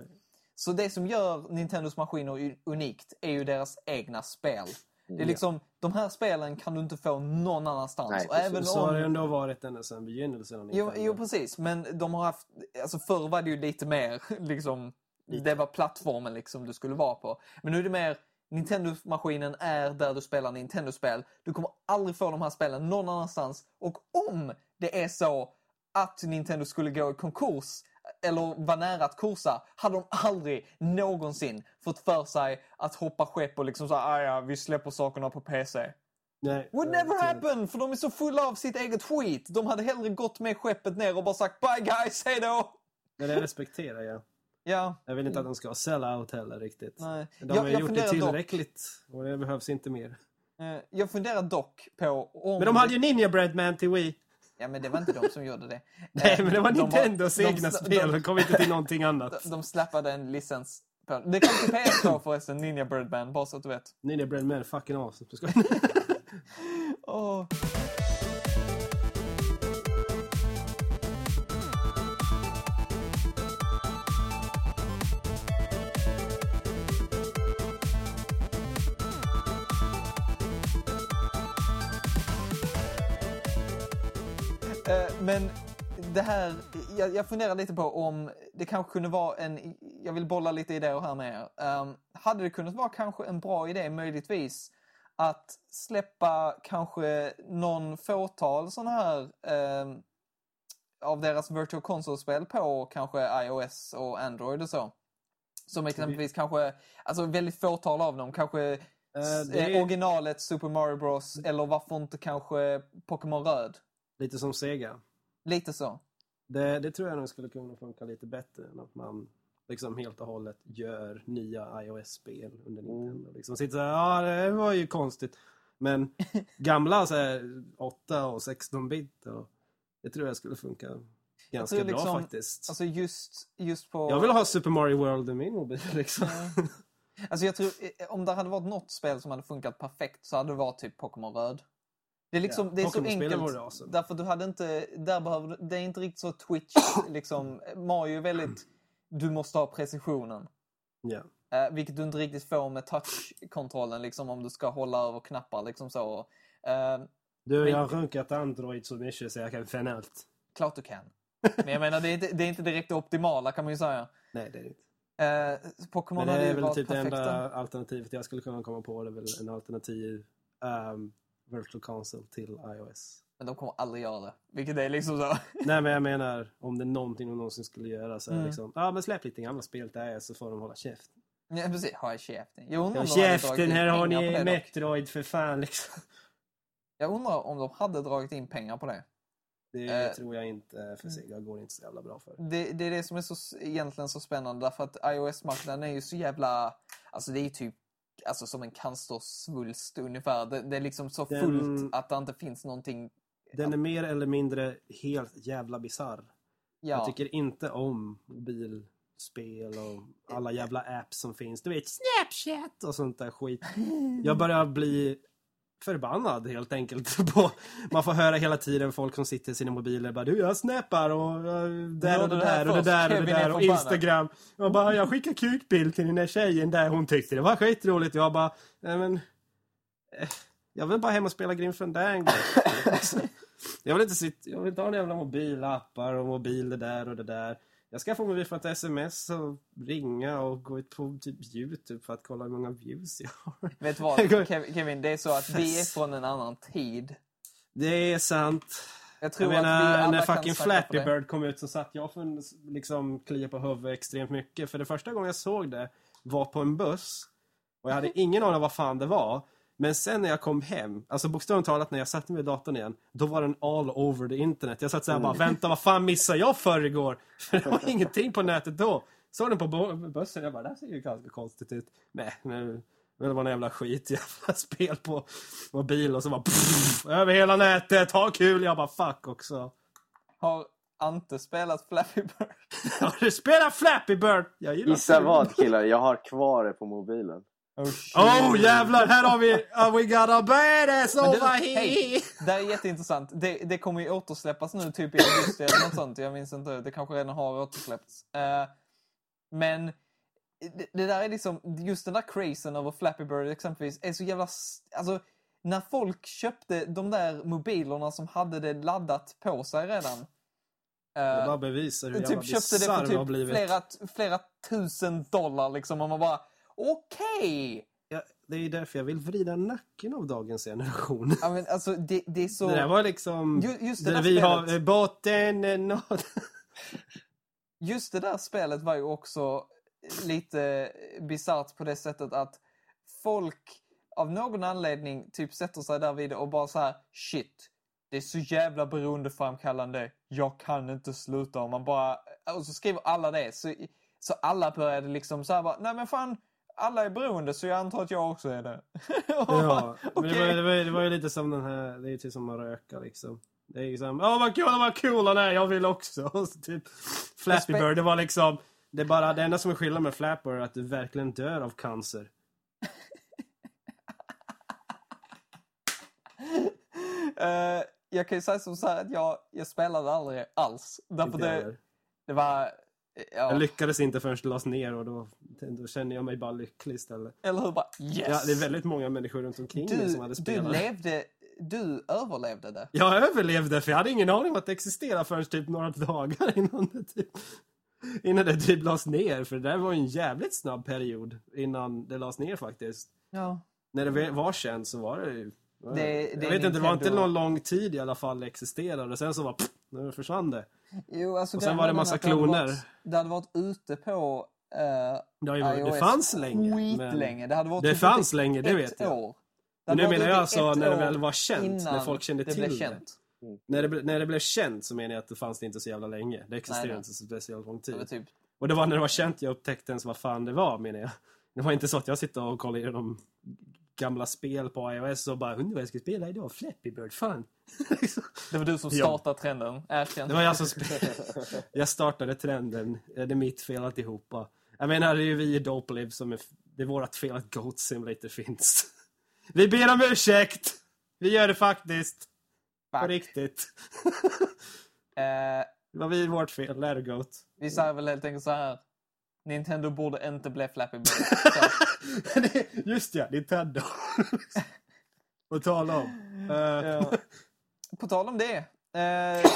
Så det som gör Nintendos maskiner unikt är ju deras egna spel. Det är liksom, de här spelen kan du inte få någon annanstans. Nej, Och även Så har det om... ändå varit ända sedan begynnelsen av Jo, Nintendo. jo, precis. Men de har haft... Alltså förr var det ju lite mer liksom... Det var plattformen liksom du skulle vara på. Men nu är det mer... Nintendo-maskinen är där du spelar Nintendo-spel. Du kommer aldrig få de här spelen någon annanstans. Och om det är så att Nintendo skulle gå i konkurs eller var nära att kursa, hade de aldrig någonsin fått för sig att hoppa skepp och liksom säga ah, ja, vi släpper sakerna på PC. Nej, Would never happen! För de är så fulla av sitt eget skit. De hade hellre gått med skeppet ner och bara sagt bye guys, hejdå! Men det respekterar jag. Ja, Jag vill inte att de ska sell out heller riktigt. nej. De har jag, gjort det funderar dock, tillräckligt och det behövs inte mer. eh, jag funderar dock på om... Men de hade ju Ninja Breadman till Wii. Ja, men det var inte de som gjorde det. Nej, Eh, men det var de har- Nintendos de- egna de- spel. De kom inte till någonting annat. De, de släppade en licens på Det kom till PS2 förresten, Ninja Birdman, bara så att du vet. Ninja Breadman fucking awesome. Du Men det här, jag, jag funderar lite på om det kanske kunde vara en, jag vill bolla lite idéer här med er. Um, hade det kunnat vara kanske en bra idé möjligtvis att släppa kanske någon fåtal sådana här ehm, av deras virtual console-spel på kanske iOS och Android och så. Som exempelvis kanske, alltså väldigt fåtal av dem, kanske eh, är- originalet Super Mario Bros eller varför inte kanske Pokémon Röd. Lite som Sega. Lite så. Det, det tror jag nog skulle kunna funka lite bättre än att man liksom helt och hållet gör nya iOS-spel under Nintendo. Liksom sitter såhär, ja det var ju konstigt. Men gamla så här, 8 och 16-bit, och det tror jag skulle funka ganska bra liksom- faktiskt. Alltså just, just på... Jag vill ha Super Mario World i min mobil liksom. Alltså jag tror, eh, om det hade varit något spel som hade funkat perfekt så hade det varit typ Pokémon Röd. Det är liksom, Ja, det är så enkelt. awesome. Därför du hade inte, där behöver det är inte riktigt så Twitch liksom. Mario är väldigt, du måste ha precisionen. Ja. Eh, vilket du inte riktigt får med touchkontrollen liksom om du ska hålla över knappar liksom så. Eh, Du, Men- jag har runkat Android så mycket så jag kan fan allt. klart du kan. Men jag menar det är, inte, det är inte direkt det optimala kan man ju säga. Nej, det är det inte. Eh, Pokémon Men det hade är ju väl varit typ det perfekta. enda alternativet jag skulle kunna komma på. Det är väl en alternativ um, virtual console till iOS. Men de kommer aldrig göra det. Vilket är liksom så. Nej, men jag menar om det är någonting de någonsin skulle göra så är Mm. liksom, ja men släpp lite gamla spel där så får de hålla käft. Ja, precis. Ha käften. Jag undrar Ja, käften, här har ni det dock. Metroid för fan liksom. Jag undrar om de hade dragit in pengar på det. Det Eh. tror jag inte, för Sega går inte så jävla bra för. Det, det är det som är så, egentligen så spännande därför att iOS-marknaden är ju så jävla... Alltså det är ju typ alltså, som en cancersvulst ungefär. Det, det är liksom så Den- fullt att det inte finns någonting... Den är mer eller mindre helt jävla bizarr. Jag Ja, tycker inte om mobilspel och alla jävla apps som finns. Du vet, Snapchat och sånt där skit. Jag börjar bli förbannad helt enkelt. På, man får höra hela tiden folk som sitter i sina mobiler bara du jag snappar och uh, där och det där och det där och det där och. Instagram. Jag bara jag skickar kukbild till den där tjejen där hon tyckte det var skitroligt. Jag bara nej men eh, jag vill bara hem och spela Grim Fandango. jag vill inte sitta, jag vill inte ha några jävla mobilappar och mobil det där och det där. Jag ska få mobil för att sms och ringa och gå ut på typ Youtube för att kolla hur många views jag har. vet du vad Kev- Kevin? Det är så att vi är från en annan tid. Det är sant. Jag tror Jag menar, när fucking Flappy. Bird kom ut så satt jag för liksom klia på huvudet extremt mycket. För det första gången jag såg det var på en buss. Och jag hade ingen aning om vad fan det var. Men sen när jag kom hem, alltså bokstavligt talat när jag satte mig vid datorn igen, då var den all over the internet. Jag satt såhär bara, vänta vad fan missade jag förr igår? För det var ingenting på nätet då. Såg den på bussen, jag bara, det här ser ju ganska konstigt ut. Nej, men men det var en jävla skit, jävla spel på mobil och så bara pff, över hela nätet, ha kul! Jag bara fuck också. Har Ante spelat Flappy Bird? Har du spelat Flappy Bird? Jag gillar Gissa vad killar, jag har kvar det på mobilen. Oh. Oh jävlar, här har vi oh, We got a badass over here! det här är jätteintressant. Det, det kommer ju återsläppas nu typ i augusti eller något sånt. Jag minns inte. Det kanske redan har återsläppts. Eh, men det, det där är liksom, just den där crazen över Flappy Bird exempelvis är så jävla... Alltså, när folk köpte de där mobilerna som hade det laddat på sig redan. eh, Det bara bevisar hur jävla typ köpte det för har typ flera, flera tusen dollar liksom. Och man bara, okej! Ja, det är därför jag vill vrida nacken av dagens generation. Ja, men alltså det, det är så... Det där var liksom... Ju- just det där där vi har spelet. eh, båten är nåd. Just det där spelet var ju också lite bisarrt på det sättet att folk av någon anledning typ sätter sig där vid det och bara så här shit. Det är så jävla beroendeframkallande. Jag kan inte sluta. Och man bara... Och så skriver alla det. Så, så alla började liksom så här bara, nej men fan. Alla är beroende så jag antar att jag också är det. Ja, bara, men det, var, det, var, det var ju lite som den här, det är ju typ som att röka liksom. Det är liksom, åh vad kul, vad kul han är, jag vill också. Och så typ Flappy Bird, det var liksom, det bara, det enda som är skillnad med Flappy Bird är att du verkligen dör av cancer. Eh, jag kan ju säga som så här att jag, jag spelade aldrig alls. Därför det, det var... Ja, Jag lyckades inte förrän det lades ner och då, då känner jag mig bara lycklig istället. eller hur? Bara yes! Ja, det är väldigt många människor runt omkring mig som hade du, du spelat. levde... Du överlevde det. Jag överlevde för jag hade ingen aning om att det existerade förrän typ några dagar innan det typ, innan det typ lades ner. För det där var ju en jävligt snabb period innan det lades ner faktiskt. Ja. När det var känt så var det ju... Det- jag vet inte, det var inte någon lång tid i alla fall det existerade. Och sen så var pff, nu försvann det. Jo, alltså Och sen grejen var det massa kloner. Det hade varit ute på uh, Det, har ju, varit- det iOS fanns länge. skitlänge. Det, hade varit Det typ fanns länge, det ett vet jag. År. Det Men nu menar jag alltså när det väl var känt, när folk kände det till blev det. känt. När det, ble- när det blev känt så menar jag att det fanns det inte så jävla länge. Det existerade inte så speciellt lång Det tid. typ, Och det var när det var känt jag upptäckte ens vad fan det var menar jag. Det var inte så att jag sitter och kollar igenom gamla spel på iOS och bara undrar vad jag ska spela idag. Flappy Bird, fan. det var du som Ja. startade trenden. Erkänn. Det var jag som spelade. Jag startade trenden. Det är mitt fel alltihopa. Jag menar, det är ju vi i Dopeliv som är... Det är vårt fel att Goat Simulator finns. Vi ber om ursäkt! Vi gör det faktiskt. På Fuck. riktigt. Eh, Det var vi vårt fel. Lär Goat. vi säger väl helt enkelt så här. Nintendo borde inte bli Flappy Bird. Just ja, Nintendo. På tal om. Eh, ja. På tal om det. Eh,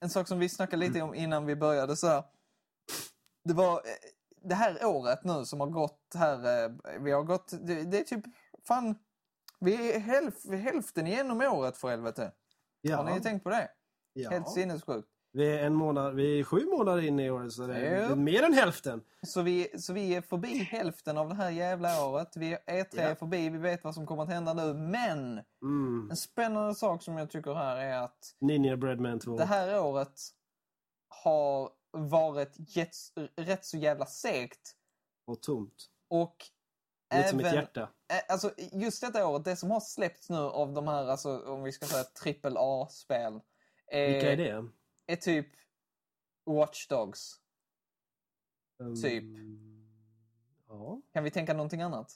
en sak som vi snackade lite om innan vi började så här. Det var eh, det här året nu som har gått här. Eh, vi har gått, det, det är typ, fan. Vi är hälf, hälften igenom året för helvete. Har ni tänkt på det? Helt ja. sinnessjukt. Vi är en månad, vi är sju månader in i året så det är, Ja. mer än hälften. Så vi, så vi är förbi hälften av det här jävla året. Vi är E3 Ja. är förbi, vi vet vad som kommer att hända nu. Men Mm. en spännande sak som jag tycker här är att Ninja Breadman 2. det här året har varit gets, rätt så jävla segt. Och tomt. Och Lite som mitt även, hjärta. Alltså just detta året, det som har släppts nu av de här, alltså om vi ska säga trippel A-spel. Är, Vilka är det? Är typ Watch Dogs. Um, Typ. Ja. Kan vi tänka någonting annat?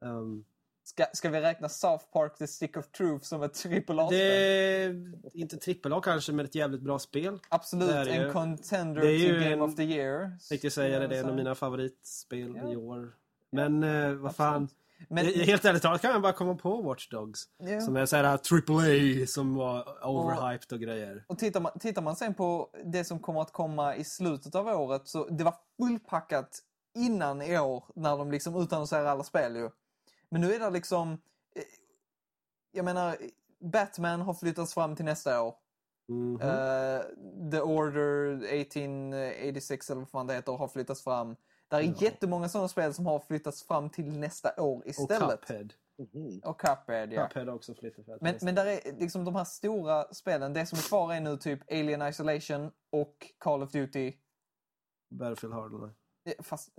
Um, Ska, ska vi räkna South Park The Stick of Truth som ett trippel A-spel? inte trippel A kanske, men ett jävligt bra spel. Absolut en ju- contender det är till ju Game en- of the Year. Tänkte jag säga det, det är en av Så- mina favoritspel Ja. i år. Men eh, vad fan. Men, Helt ärligt talat kan jag bara komma på Watch Dogs. ja. Som är såhär triple A som var overhyped och grejer. Och tittar man, tittar man sen på det som kommer att komma i slutet av året så det var fullpackat innan i år när de liksom utannonserar alla spel ju. Men nu är det liksom, eh, jag menar, Batman har flyttats fram till nästa år. Mhm. Eh, The Order 1886 eller vad fan det heter har flyttats fram. Det är Ja. jättemånga sådana spel som har flyttats fram till nästa år och istället. Cuphead. Mhm. Och Cuphead, ja. Cuphead har också flyttat för att Men, men där är liksom de här stora spelen, det som är kvar är nu typ Alien Isolation och Call of Duty. Battlefield Hardline. Eh, Fast...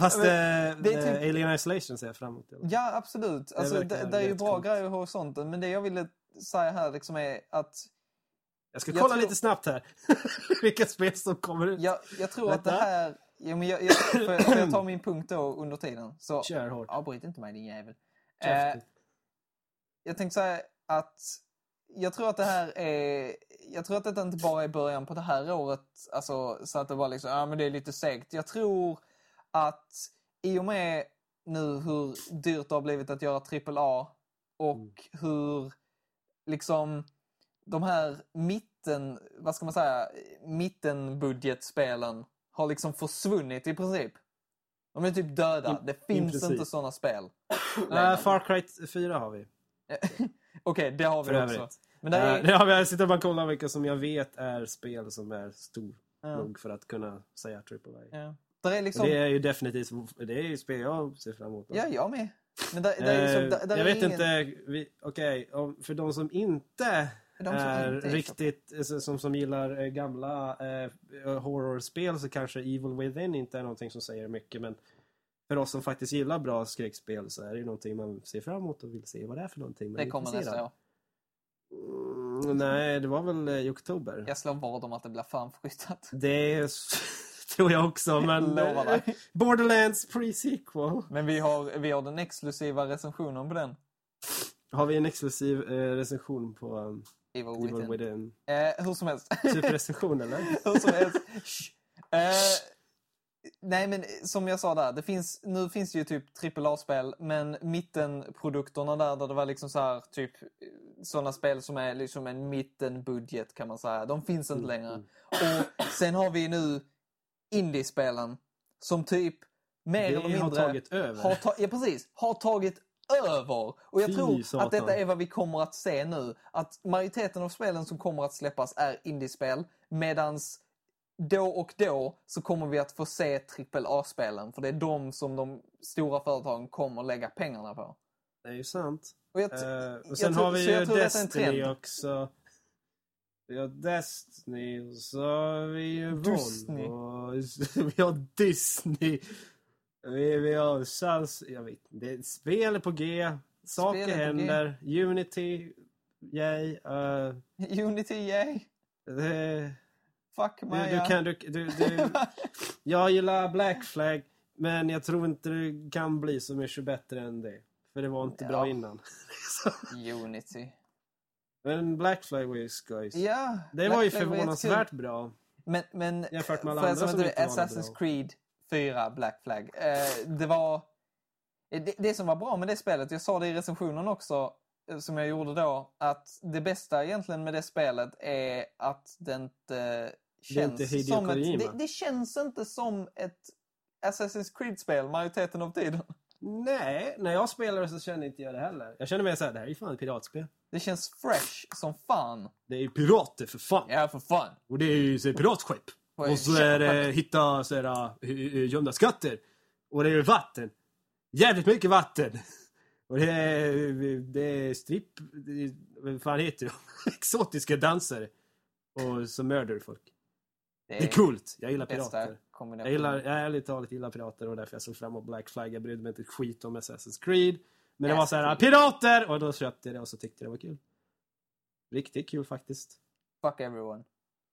Fast Men eh, det är eh, typ- Alien Isolation ser jag fram emot. Ja, absolut. Alltså, verkar det, det är ju bra coolt. grejer i horisonten, men det jag ville säga här liksom är att Jag ska Jag kolla tror- lite snabbt här. Vilka spel som kommer ut. jag, jag tror att det Vänta. här... Ja, men jag, jag, jag, får jag ta min punkt då under tiden? Så Kör hårt. avbryt inte mig din jävel. Eh, jag tänkte säga att jag tror att det här är... Jag tror att detta inte bara är början på det här året, alltså, så att det var liksom, ja men det är lite segt. Jag tror att i och med nu hur dyrt det har blivit att göra AAA och Mm. hur liksom de här mitten, vad ska man säga, mittenbudgetspelen har liksom försvunnit i princip. De är typ döda. Det finns princip. inte sådana spel. Eh, Far Cry 4 har vi. Okej, det har vi För också. övrigt. Men det Eh, är... det har vi. Jag sitter och bara kollar vilka som jag vet är spel som är stor ja, nog för att kunna säga AAA. ja. Där är liksom... Det är ju definitivt det är ju spel jag ser fram emot. Ja, jag med. Men där, där är liksom, Eh, där, jag vet ingen... inte, okej, om- för de som inte är riktigt, alltså, som, som gillar eh, gamla eh, horrorspel så kanske Evil Within inte är någonting som säger mycket men för oss som faktiskt gillar bra skräckspel så är det ju någonting man ser fram emot och vill se vad det är för någonting. Det kommer nästa år. Mm, nej, det var väl eh, i oktober. Jag slår vad om att det blir framflyttat. Det är, tror jag också, men... Eh, Borderlands pre-sequel. Men vi har, vi har den exklusiva recensionen på den. Har vi en exklusiv eh, recension på um, Evil Evil Within. Within? Eh, hur som helst. Typ recension eller? hur som helst. Eh, nej men som jag sa där, det finns, nu finns det ju typ AAA-spel men mittenprodukterna där, där det var liksom så här typ sådana spel som är liksom en mittenbudget kan man säga. De finns inte längre. Och sen har vi nu indiespelen som typ mer Det eller mindre har tagit över. har ta- ja, precis, har tagit över. Och jag tror att detta är vad vi kommer att se nu. Att majoriteten av spelen som kommer att släppas är indiespel. Medans då och då så kommer vi att få se AAA-spelen. För det är de som de stora företagen kommer lägga pengarna på. Det är ju sant. Och jag, Eh, och sen tror- har vi ju Destiny också. Vi har Destiny och så har vi ju Disney. Volvo. Vi har Disney. Vi, vi har Sals... Jag vet. Det är spel på G. Saker på G. händer. Unity. Yay. Uh, Unity, yay! det, Fuck du, Maja. du kan... Du, du, du, jag gillar Black Flag. Men jag tror inte du kan bli så mycket bättre än det. För det var inte bra Ja. innan. Unity. Men Black Flag var ju skojs. Ja, Det Black var ju förvånansvärt bra. Men, men Jämfört med alla andra som inte var Assassin's bra. Creed 4 Black Flag. Eh, det var... Det, det som var bra med det spelet, jag sa det i recensionen också, eh, som jag gjorde då, att det bästa egentligen med det spelet är att det inte känns inte Hideo som ett... Kojima. Det, det känns inte som ett Assassin's Creed-spel majoriteten av tiden. Nej, när jag spelade så kände inte jag det heller. Jag kände mer såhär, det här är ju fan ett piratspel. Det känns fresh som fan. Det är ju pirater för fan. Ja, för fan. Och det är ju så, piratskepp. Och så är det hitta så här, eh, eh, gömda skatter. Och det är vatten. Jävligt mycket vatten. Och det är, det är stripp... det är- Vad fan heter det? Exotiska dansare. Och så mördar folk. Det är coolt. Jag gillar pirater. Jag gillar, jag ärligt talat gillar pirater och därför jag såg fram emot Black Flag. Jag brydde mig inte skit om Assassin's Creed. Men det var så här, pirater! Och då köpte jag det och så tyckte jag det var kul. Riktigt kul faktiskt. Fuck everyone.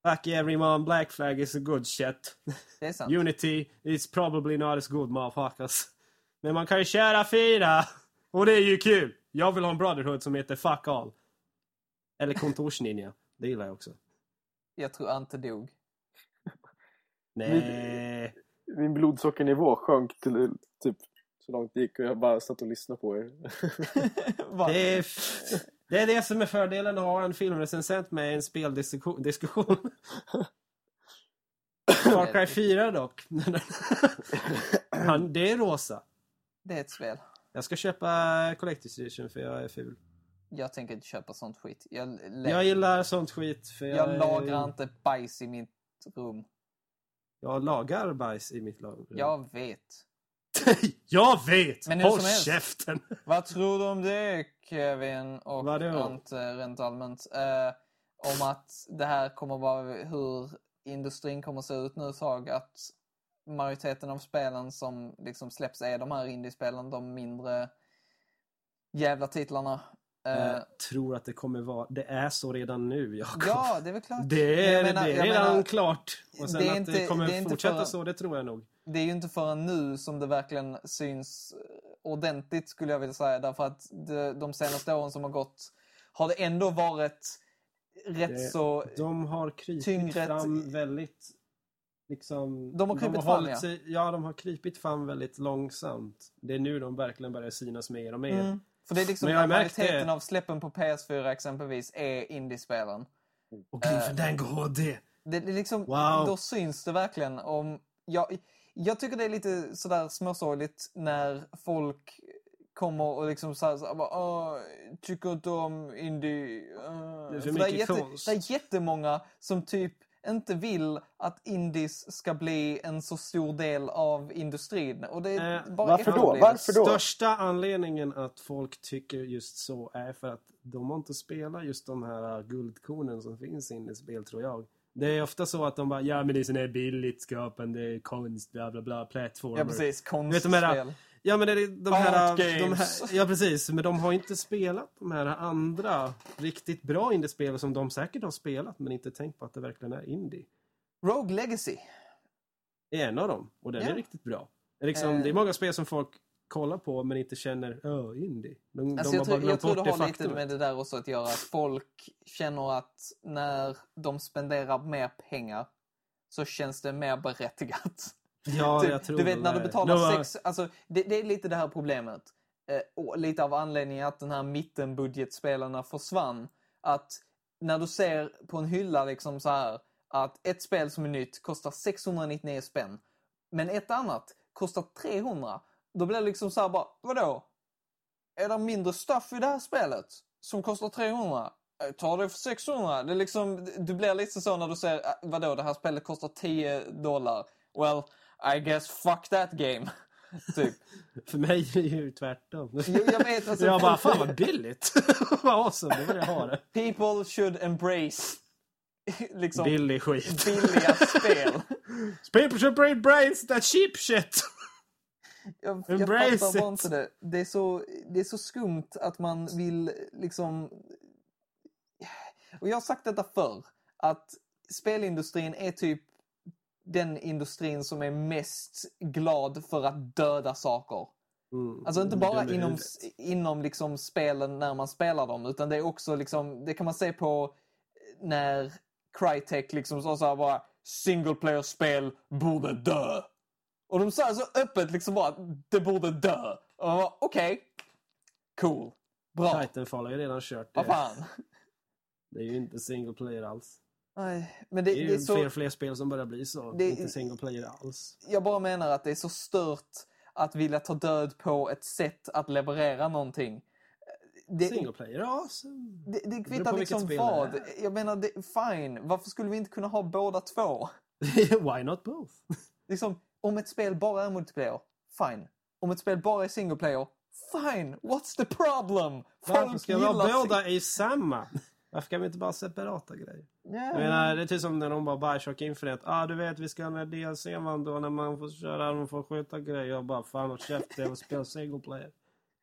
Fuck everyone, Black Flag is a good shit. Det är sant. Unity is probably not as good motherfuckers. Men man kan ju köra fyra! Och det är ju kul! Jag vill ha en Brotherhood som heter Fuck All. Eller Kontorsninja. Det gillar jag också. Jag tror Ante dog. Nej. Min blodsockernivå sjönk till typ så långt det gick och jag bara satt och lyssnade på er. Det är, det är det som är fördelen att ha en filmrecensent med en speldiskussion. diskussion. Far Cry 4 dock. Han, det är rosa. Det är ett spel. Jag ska köpa Collector's Edition för jag är ful. Jag tänker inte köpa sånt skit. Jag, Jag gillar sånt skit för jag, jag är- lagrar inte bajs i mitt rum. Jag lagar bajs i mitt lag. Jag vet. jag vet! Men Håll käften! Vad tror du om det, Kevin och Vadå? Ante rent allmänt? Eh, om att det här kommer vara hur industrin kommer se ut nu ett tag. Att majoriteten av spelen som liksom släpps är de här indiespelen, de mindre jävla titlarna. Eh, Jag tror att det kommer vara... Det är så redan nu, Jakob. ja, det är väl klart. Det är, menar- det är redan menar, klart. Och sen det att inte- det kommer det fortsätta för- så, det tror jag nog. Det är ju inte förrän nu som det verkligen syns eh, ordentligt skulle jag vilja säga. Därför att det, de senaste åren som har gått har det ändå varit rätt Det- så... De har krypit Tyngre- fram väldigt... Liksom, De har krypit fram, hållit ja. sig, ja. de har krypit fram väldigt långsamt. Det är nu de verkligen börjar synas mer och mer. Mm. För det är liksom har majoriteten av släppen på PS4 exempelvis är indiespelen. Och Eh, för den HD! Det, det liksom, Wow. Då syns det verkligen. om jag, jag tycker det är lite sådär småsorgligt när folk kommer och liksom såhär, såhär bara, tycker inte om indie. Uh. Det är för det, är mycket jätte, konst. det är jättemånga som typ inte vill att indies ska bli en så stor del av industrin. Och det är Eh, bara varför då? Varför då? Största anledningen att folk tycker just så är för att de har inte spelat just de här guldkornen som finns i spel, tror jag. Det är ofta så att de bara, ja men det är sån här billigt skapande konst, bla bla bla, plattformar. Ja precis, Vet du, de här- konstspel. Ja men det är de här, Art de här... Ja precis, men de har inte spelat de här andra riktigt bra indiespel som de säkert har spelat men inte tänkt på att det verkligen är indie. Rogue Legacy. är en av dem och den Ja. är riktigt bra. Det är, liksom, Eh. det är många spel som folk kollar på men inte känner öh, indie. De, Alltså de jag, tror, jag tror det har lite faktumet. med det där också att göra. Att folk känner att när de spenderar mer pengar så känns det mer berättigat. Ja, Typ, jag tror du vet det när du betalar Det var- sex... Alltså, det, det är lite det här problemet. Eh, lite av anledningen att den här mittenbudgetspelarna försvann. Att när du ser på en hylla liksom så här att ett spel som är nytt kostar 699 spänn. Men ett annat kostar 300. Då blir det liksom så här bara, vadå? Är det mindre stuff i det här spelet som kostar 300? Eh, Ta det för 600. Det är liksom, du blir lite så när du säger, "Ah, vadå det här spelet kostar 10 dollar. Well, I guess fuck that game. typ. För mig är det ju tvärtom. Jo, jag vet, alltså, jag bara, fan vad billigt! vad awesome, det var det jag har. People should embrace liksom Billig skit. billiga spel. People should brains that cheap shit! Jag, jag fattar bara inte det. Det är, så, det är så skumt att man vill liksom... Och jag har sagt detta förr. Att spelindustrin är typ den industrin som är mest glad för att döda saker. Mm. Alltså inte bara inom, inom liksom spelen när man spelar dem, utan det är också liksom, det kan man se på när Crytek liksom sa såhär bara single player-spel borde dö. Och de sa så öppet liksom bara det borde dö. Och man bara okej, cool, bra, Titanfall har ju redan kört vad det. fan. Det är ju inte single player alls. Nej, men det, Det är det ju är så... fler fler spel som börjar bli så. Det- Inte single player alls. jag bara menar att det är så stört att vilja ta död på ett sätt att leverera någonting. Det, Single player, ja. Så... det, det kvittar liksom det vad. Jag menar, det, fine. Varför skulle vi inte kunna ha båda två? Why not both? Liksom, om ett spel bara är multiplayer, fine. Om ett spel bara är single player, fine. What's the problem? Varför ska vi ha båda i samma? Varför kan vi inte bara separata grejer? Ja, Jag menar, det är typ som när de bara Bioshock Infinite. Ah, du vet, vi ska ha den här DLC-man då när man får köra, man får skjuta grejer. Jag bara, fan och käft, jag vill spela single player.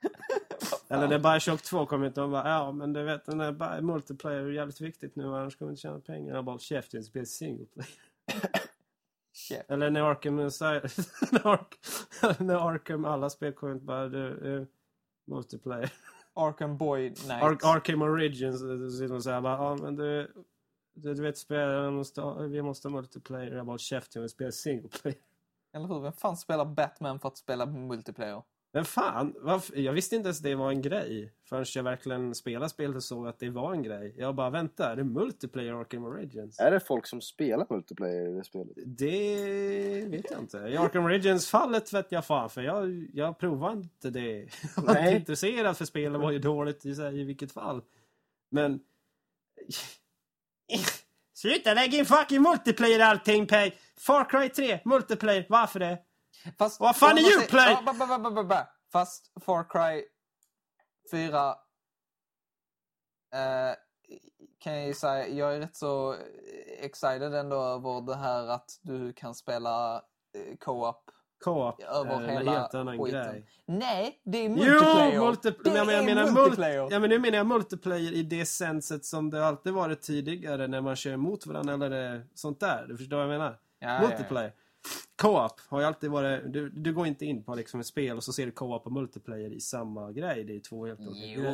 Eller när Bioshock 2 kom ut, de bara, ja men du vet, den bi- multiplayer är jävligt viktigt nu, annars kommer vi inte tjäna pengar. Jag bara, käft, jag vill spela single player. Shit. Eller när Arkham, när Ark- när Arkham alla spel kom ut, bara, du, eh, multiplayer. Arkham Boy Night. Ar Arkham Origins, så sitter de så här bara, ja men du, du, du vet spela, måste, vi måste ha multiplayer. Jag bara, käft, jag vill spela single player. Eller hur? Vem fan spelar Batman för att spela multiplayer? Men fan, varför? jag visste inte ens det var en grej. Förrän jag verkligen spelade spelet och såg att det var en grej. Jag bara, vänta, är det multiplayer Arkham Origins? Är det folk som spelar multiplayer i det spelet? Det vet jag inte. I Arkham Origins-fallet vet jag fan, för jag, jag provade inte det. Jag var inte intresserad för spelet var ju dåligt i, sig, i vilket fall. Men... Sluta lägga in fucking multiplayer allting, Pej! Far Cry 3, multiplayer, varför det? Fast, Vad fan är Uplay? Ja. Fast Far Cry 4 eh, kan jag ju säga, jag är rätt så excited ändå över det här att du kan spela eh, co-op Co-op över är en hela helt annan skiten. grej. Nej, det är multiplayer. Jo, multi- det jag är menar multiplayer. multi- ja, men nu menar jag multiplayer i det senset som det alltid varit tidigare när man kör mot varandra eller eh, sånt där. Du förstår vad jag menar? Ja, ja, ja. Co-op har ju alltid varit... Du, du går inte in på liksom ett spel och så ser du co-op och multiplayer i samma grej. Det är två helt olika grejer.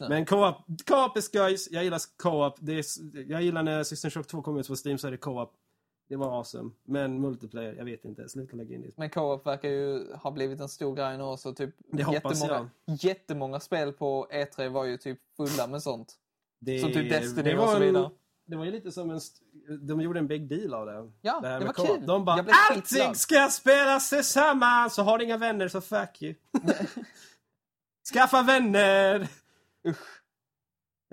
nu. Men co-op, co-op är skojs. Jag gillar co-op. Det är, jag gillar när System Shock 2 kom ut på Steam så är det co-op. Det var awesome. Men multiplayer, jag vet inte. Sluta lägga in det. Men co-op verkar ju ha blivit en stor grej nu också. Typ Det hoppas jättemånga, jättemånga spel på E3 var ju typ fulla med sånt. Det, Som typ Destiny det och var så en- vidare. Det var ju lite som en... De gjorde en big deal av det. Ja, här det med var kul. De bara allting skitglad." ska spelas tillsammans! Så har du inga vänner så fuck you. Skaffa vänner! Usch.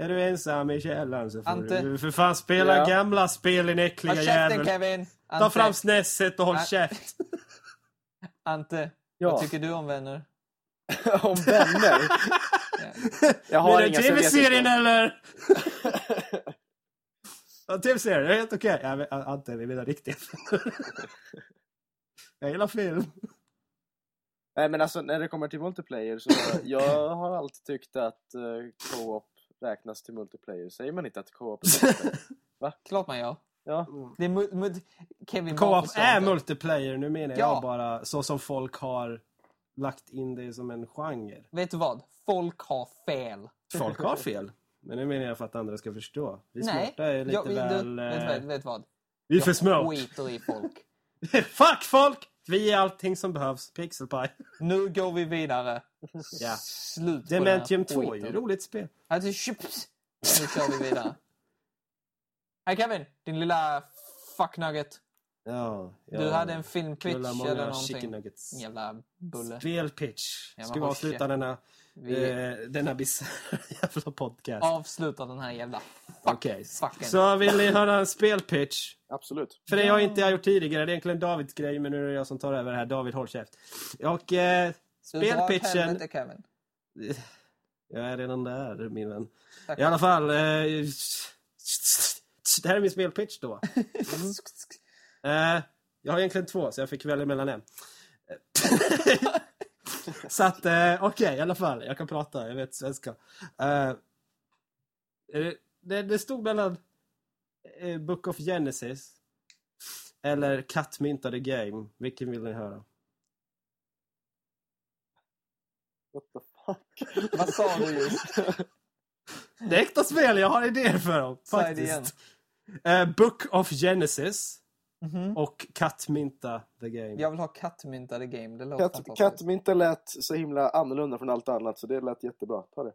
Är du ensam i källaren så får Ante. du för fan spela Ja. gamla spel din äckliga Håll jävel. Kevin! Ta Ante, fram snesset och håll Nej. käft. Ante Ja. vad tycker du om vänner? Om vänner? Ja. Jag har Blir det tv-serien eller? Ja, tv-serien, det är helt okej. Jag vet- Ante, vi menar riktiga Jag gillar film. Nej men alltså när det kommer till multiplayer så jag har alltid tyckt att uh, co-op räknas till multiplayer. Säger man inte att co-op är multiplayer? Klart man gör. Ja. Det är mu- mu- Kevin Co-op är multiplayer, nu menar Ja. jag bara så som folk har lagt in det som en genre. Vet du vad? Folk har fel. Folk har fel. Men nu menar jag för att andra ska förstå. Vi Nej. smarta är lite Jag- vi- du, väl... vet, eh, vet, vet vad? vi är för Jag smart. skiter i folk. Fuck folk! Vi är allting som behövs. Pixelpie. Nu går vi vidare. Ja. Slut på Dementium 2 är ju roligt spel. Alltså, chips. Nu kör vi vidare. Hej Kevin, din lilla fucknugget. Ja, ja. Du hade en filmpitch eller någonting. chicken nuggets. Jävla bulle. Spelpitch. Ska vi avsluta denna, Vi eh, denna bisarra jävla podcast? avslutar den här jävla Okej, fucken. så vill ni höra en spelpitch? Absolut. För det har inte jag gjort tidigare, det är egentligen Davids grej, men nu är det jag som tar över det här. David, håll käft. Och eh, Du spelpitchen... helvete, Kevin. Jag är redan där, min vän. Tack. I alla fall... Eh, det här är min spelpitch då. Eh, jag har egentligen två, så jag fick välja mellan en. Så att, eh, okej i alla fall. Jag kan prata, jag vet svenska. Eh, det, det, stod mellan eh, Book of Genesis eller Kattmynta the Game. Vilken vill ni höra? What the fuck? Vad sa du just? Det är äkta spel, jag har idéer för dem. Faktiskt. Eh, Book of Genesis Mhm. och Kattmynta the Game. Jag vill ha kattmyntade game. Det låter Katt, fantastiskt. kattmynta lät så himla annorlunda från allt annat så det lät jättebra. Ta det.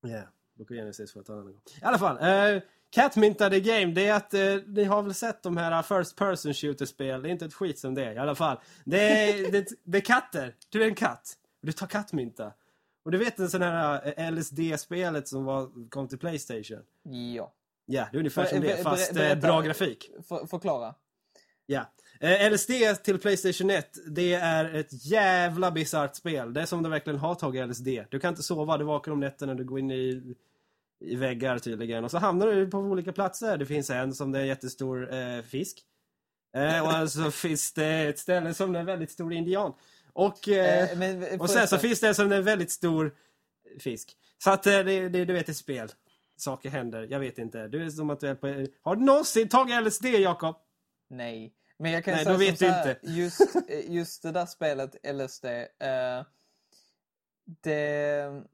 Ja, of Genesis får jag ta en annan gång. I alla fall, eh, Catminta the Game, det är att eh, ni har väl sett de här First Person Shooter-spel, det är inte ett skit som det är i alla fall. Det är, det, det är katter, du är en katt. Och du tar kattmynta. Och du vet en sån här eh, LSD-spelet som var, kom till Playstation? Ja. Ja, det är ungefär Ber- som det, ber- fast eh, berätta- bra grafik. För, förklara. Ja. Eh, LSD till Playstation 1, det är ett jävla bisarrt spel. Det är som de verkligen har tagit LSD. Du kan inte sova, du vaknar om nätterna, du går in i, i väggar tydligen. Och så hamnar du på olika platser. Det finns en som det är en jättestor eh, fisk. Eh, och så finns det ett ställe som det är en väldigt stor indian. Och, eh, Eh, men, och sen så finns det en som är en väldigt stor fisk. Så att eh, det, det, du vet, ett spel. Saker händer, jag vet inte. Du är som att du är på... Har du någonsin tagit LSD, Jakob? Nej. Men jag kan Nej, säga då vet så du här, inte. Just, eh, just det där spelet, LSD. Eh, det,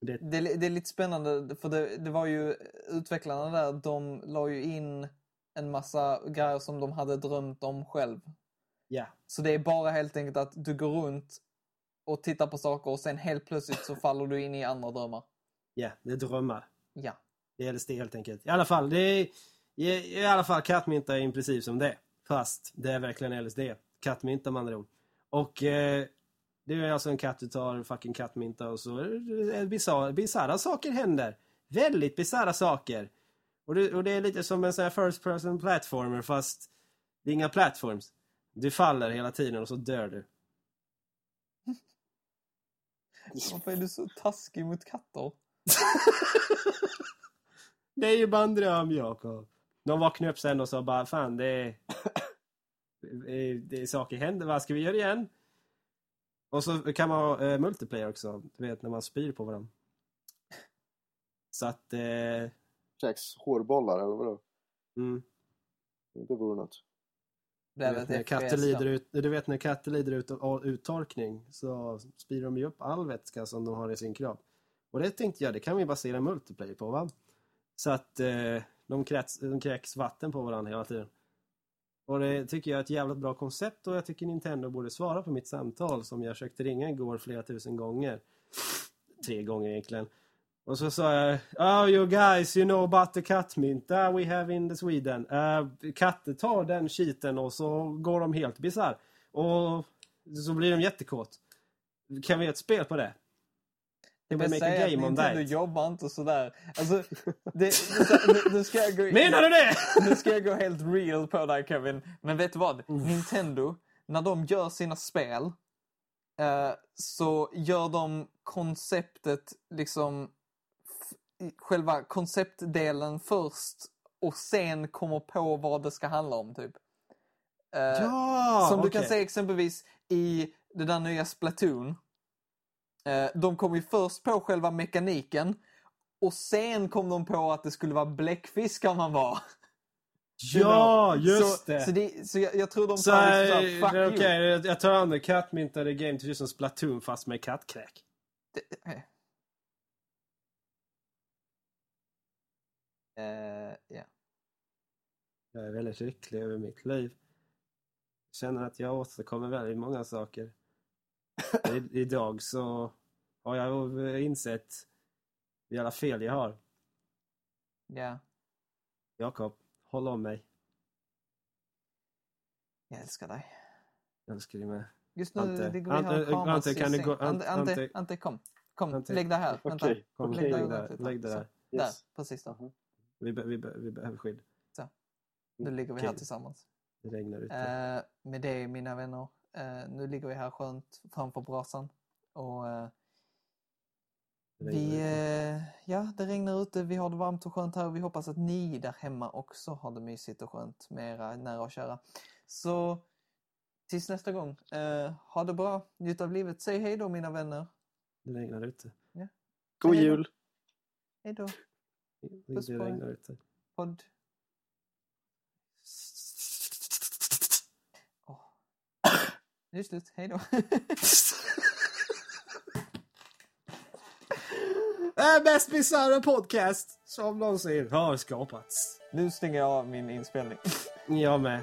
Det- det, det är lite spännande för det, det var ju utvecklarna där, de la ju in en massa grejer som de hade drömt om själv. Ja. Så det är bara helt enkelt att du går runt och tittar på saker och sen helt plötsligt så faller du in i andra drömmar. Ja, det är drömmar. Ja. Det är LSD helt enkelt. I alla fall, det är i, i alla fall kattmynta är i princip som det. Fast det är verkligen LSD. Kattmynta med andra ord. Och eh, det är alltså en katt du tar fucking kattmynta och så bizarra, bizarra saker händer. Väldigt bisarra saker. Och det, och det är lite som en sån här first person platformer fast det är inga platforms. Du faller hela tiden och så dör du. Varför är du så taskig mot katter? Det är ju bara en dröm, Jakob. De vaknade upp sen och sa bara, fan det är... det är saker händer, vad ska vi göra igen? Och så kan man ha eh, multiplayer också, du vet när man spyr på varandra. Så att, eh, Käks hårbollar eller vadå? mm, Det vore något. Du, vet när katter lider ut, du vet när katter lider ut av uttorkning så spyr de ju upp all vätska som de har i sin kropp. Och det tänkte jag, det kan vi basera multiplayer på va? Så att eh, de, kräks, de kräks vatten på varandra hela tiden. Och det tycker jag är ett jävligt bra koncept och jag tycker Nintendo borde svara på mitt samtal som jag försökte ringa igår flera tusen gånger. Tre gånger egentligen. Och så sa jag Oh you guys, you know about the cat mint we have in the Sweden. Uh, katter tar den skiten och så går de helt bisarr. Och så blir de jättekåt. Kan vi göra ett spel på det? Jag We vill make a game on Nintendo that. jobbar inte sådär. Alltså, det, nu, nu ska jag gå Menar du det? Nu ska jag gå helt real på dig Kevin. Men vet du vad? Nintendo, när de gör sina spel eh, så gör de konceptet liksom själva konceptdelen först och sen kommer på vad det ska handla om typ. Eh, Ja, som du kan se exempelvis i det där nya Splatoon. Eh, de kom ju först på själva mekaniken och sen kom de på att det skulle vara bläckfiskar man var. Ja, just så, det. Så, det, så jag, jag tror de Så, tar såhär, fuck det är you. jag tar an det. Kattmyntade game till som Splatoon fast med kattkräk. Det- eh. Eh, ja. Jag är väldigt lycklig över mitt liv. Jag känner att jag återkommer väldigt många saker. I, idag så har jag insett hur jävla fel jag har. ja, Jakob, håll om mig. jag älskar dig. Jag älskar dig med. Just nu Ante, ligger vi här Ante, Ante, i kan du gå- Ante, Ante, Ante, Ante. Ante, kom. Kom, Ante. lägg dig här. Okej, Kom, Lägg dig där. Lägg dig Så. där. Där, Yes. precis där. Vi, be, vi, be, vi behöver skydd. Nu ligger vi här tillsammans. Det regnar ute. Eh, med det mina vänner, eh, nu ligger vi här skönt framför brasan. Och eh, Det vi, eh, ja det regnar ute, vi har det varmt och skönt här. Vi hoppas att ni där hemma också har det mysigt och skönt med era nära och kära. Så tills nästa gång, eh, ha det bra, njut av livet. Säg hej då mina vänner. Det regnar ute. God Hej då. jul! Hej då, Det, Puss det på regnar ute. podd. Åh. Nu är det slut, hej då. Det är bäst bisarra podcast som någonsin har skapats. nu stänger jag av min inspelning. Jag med.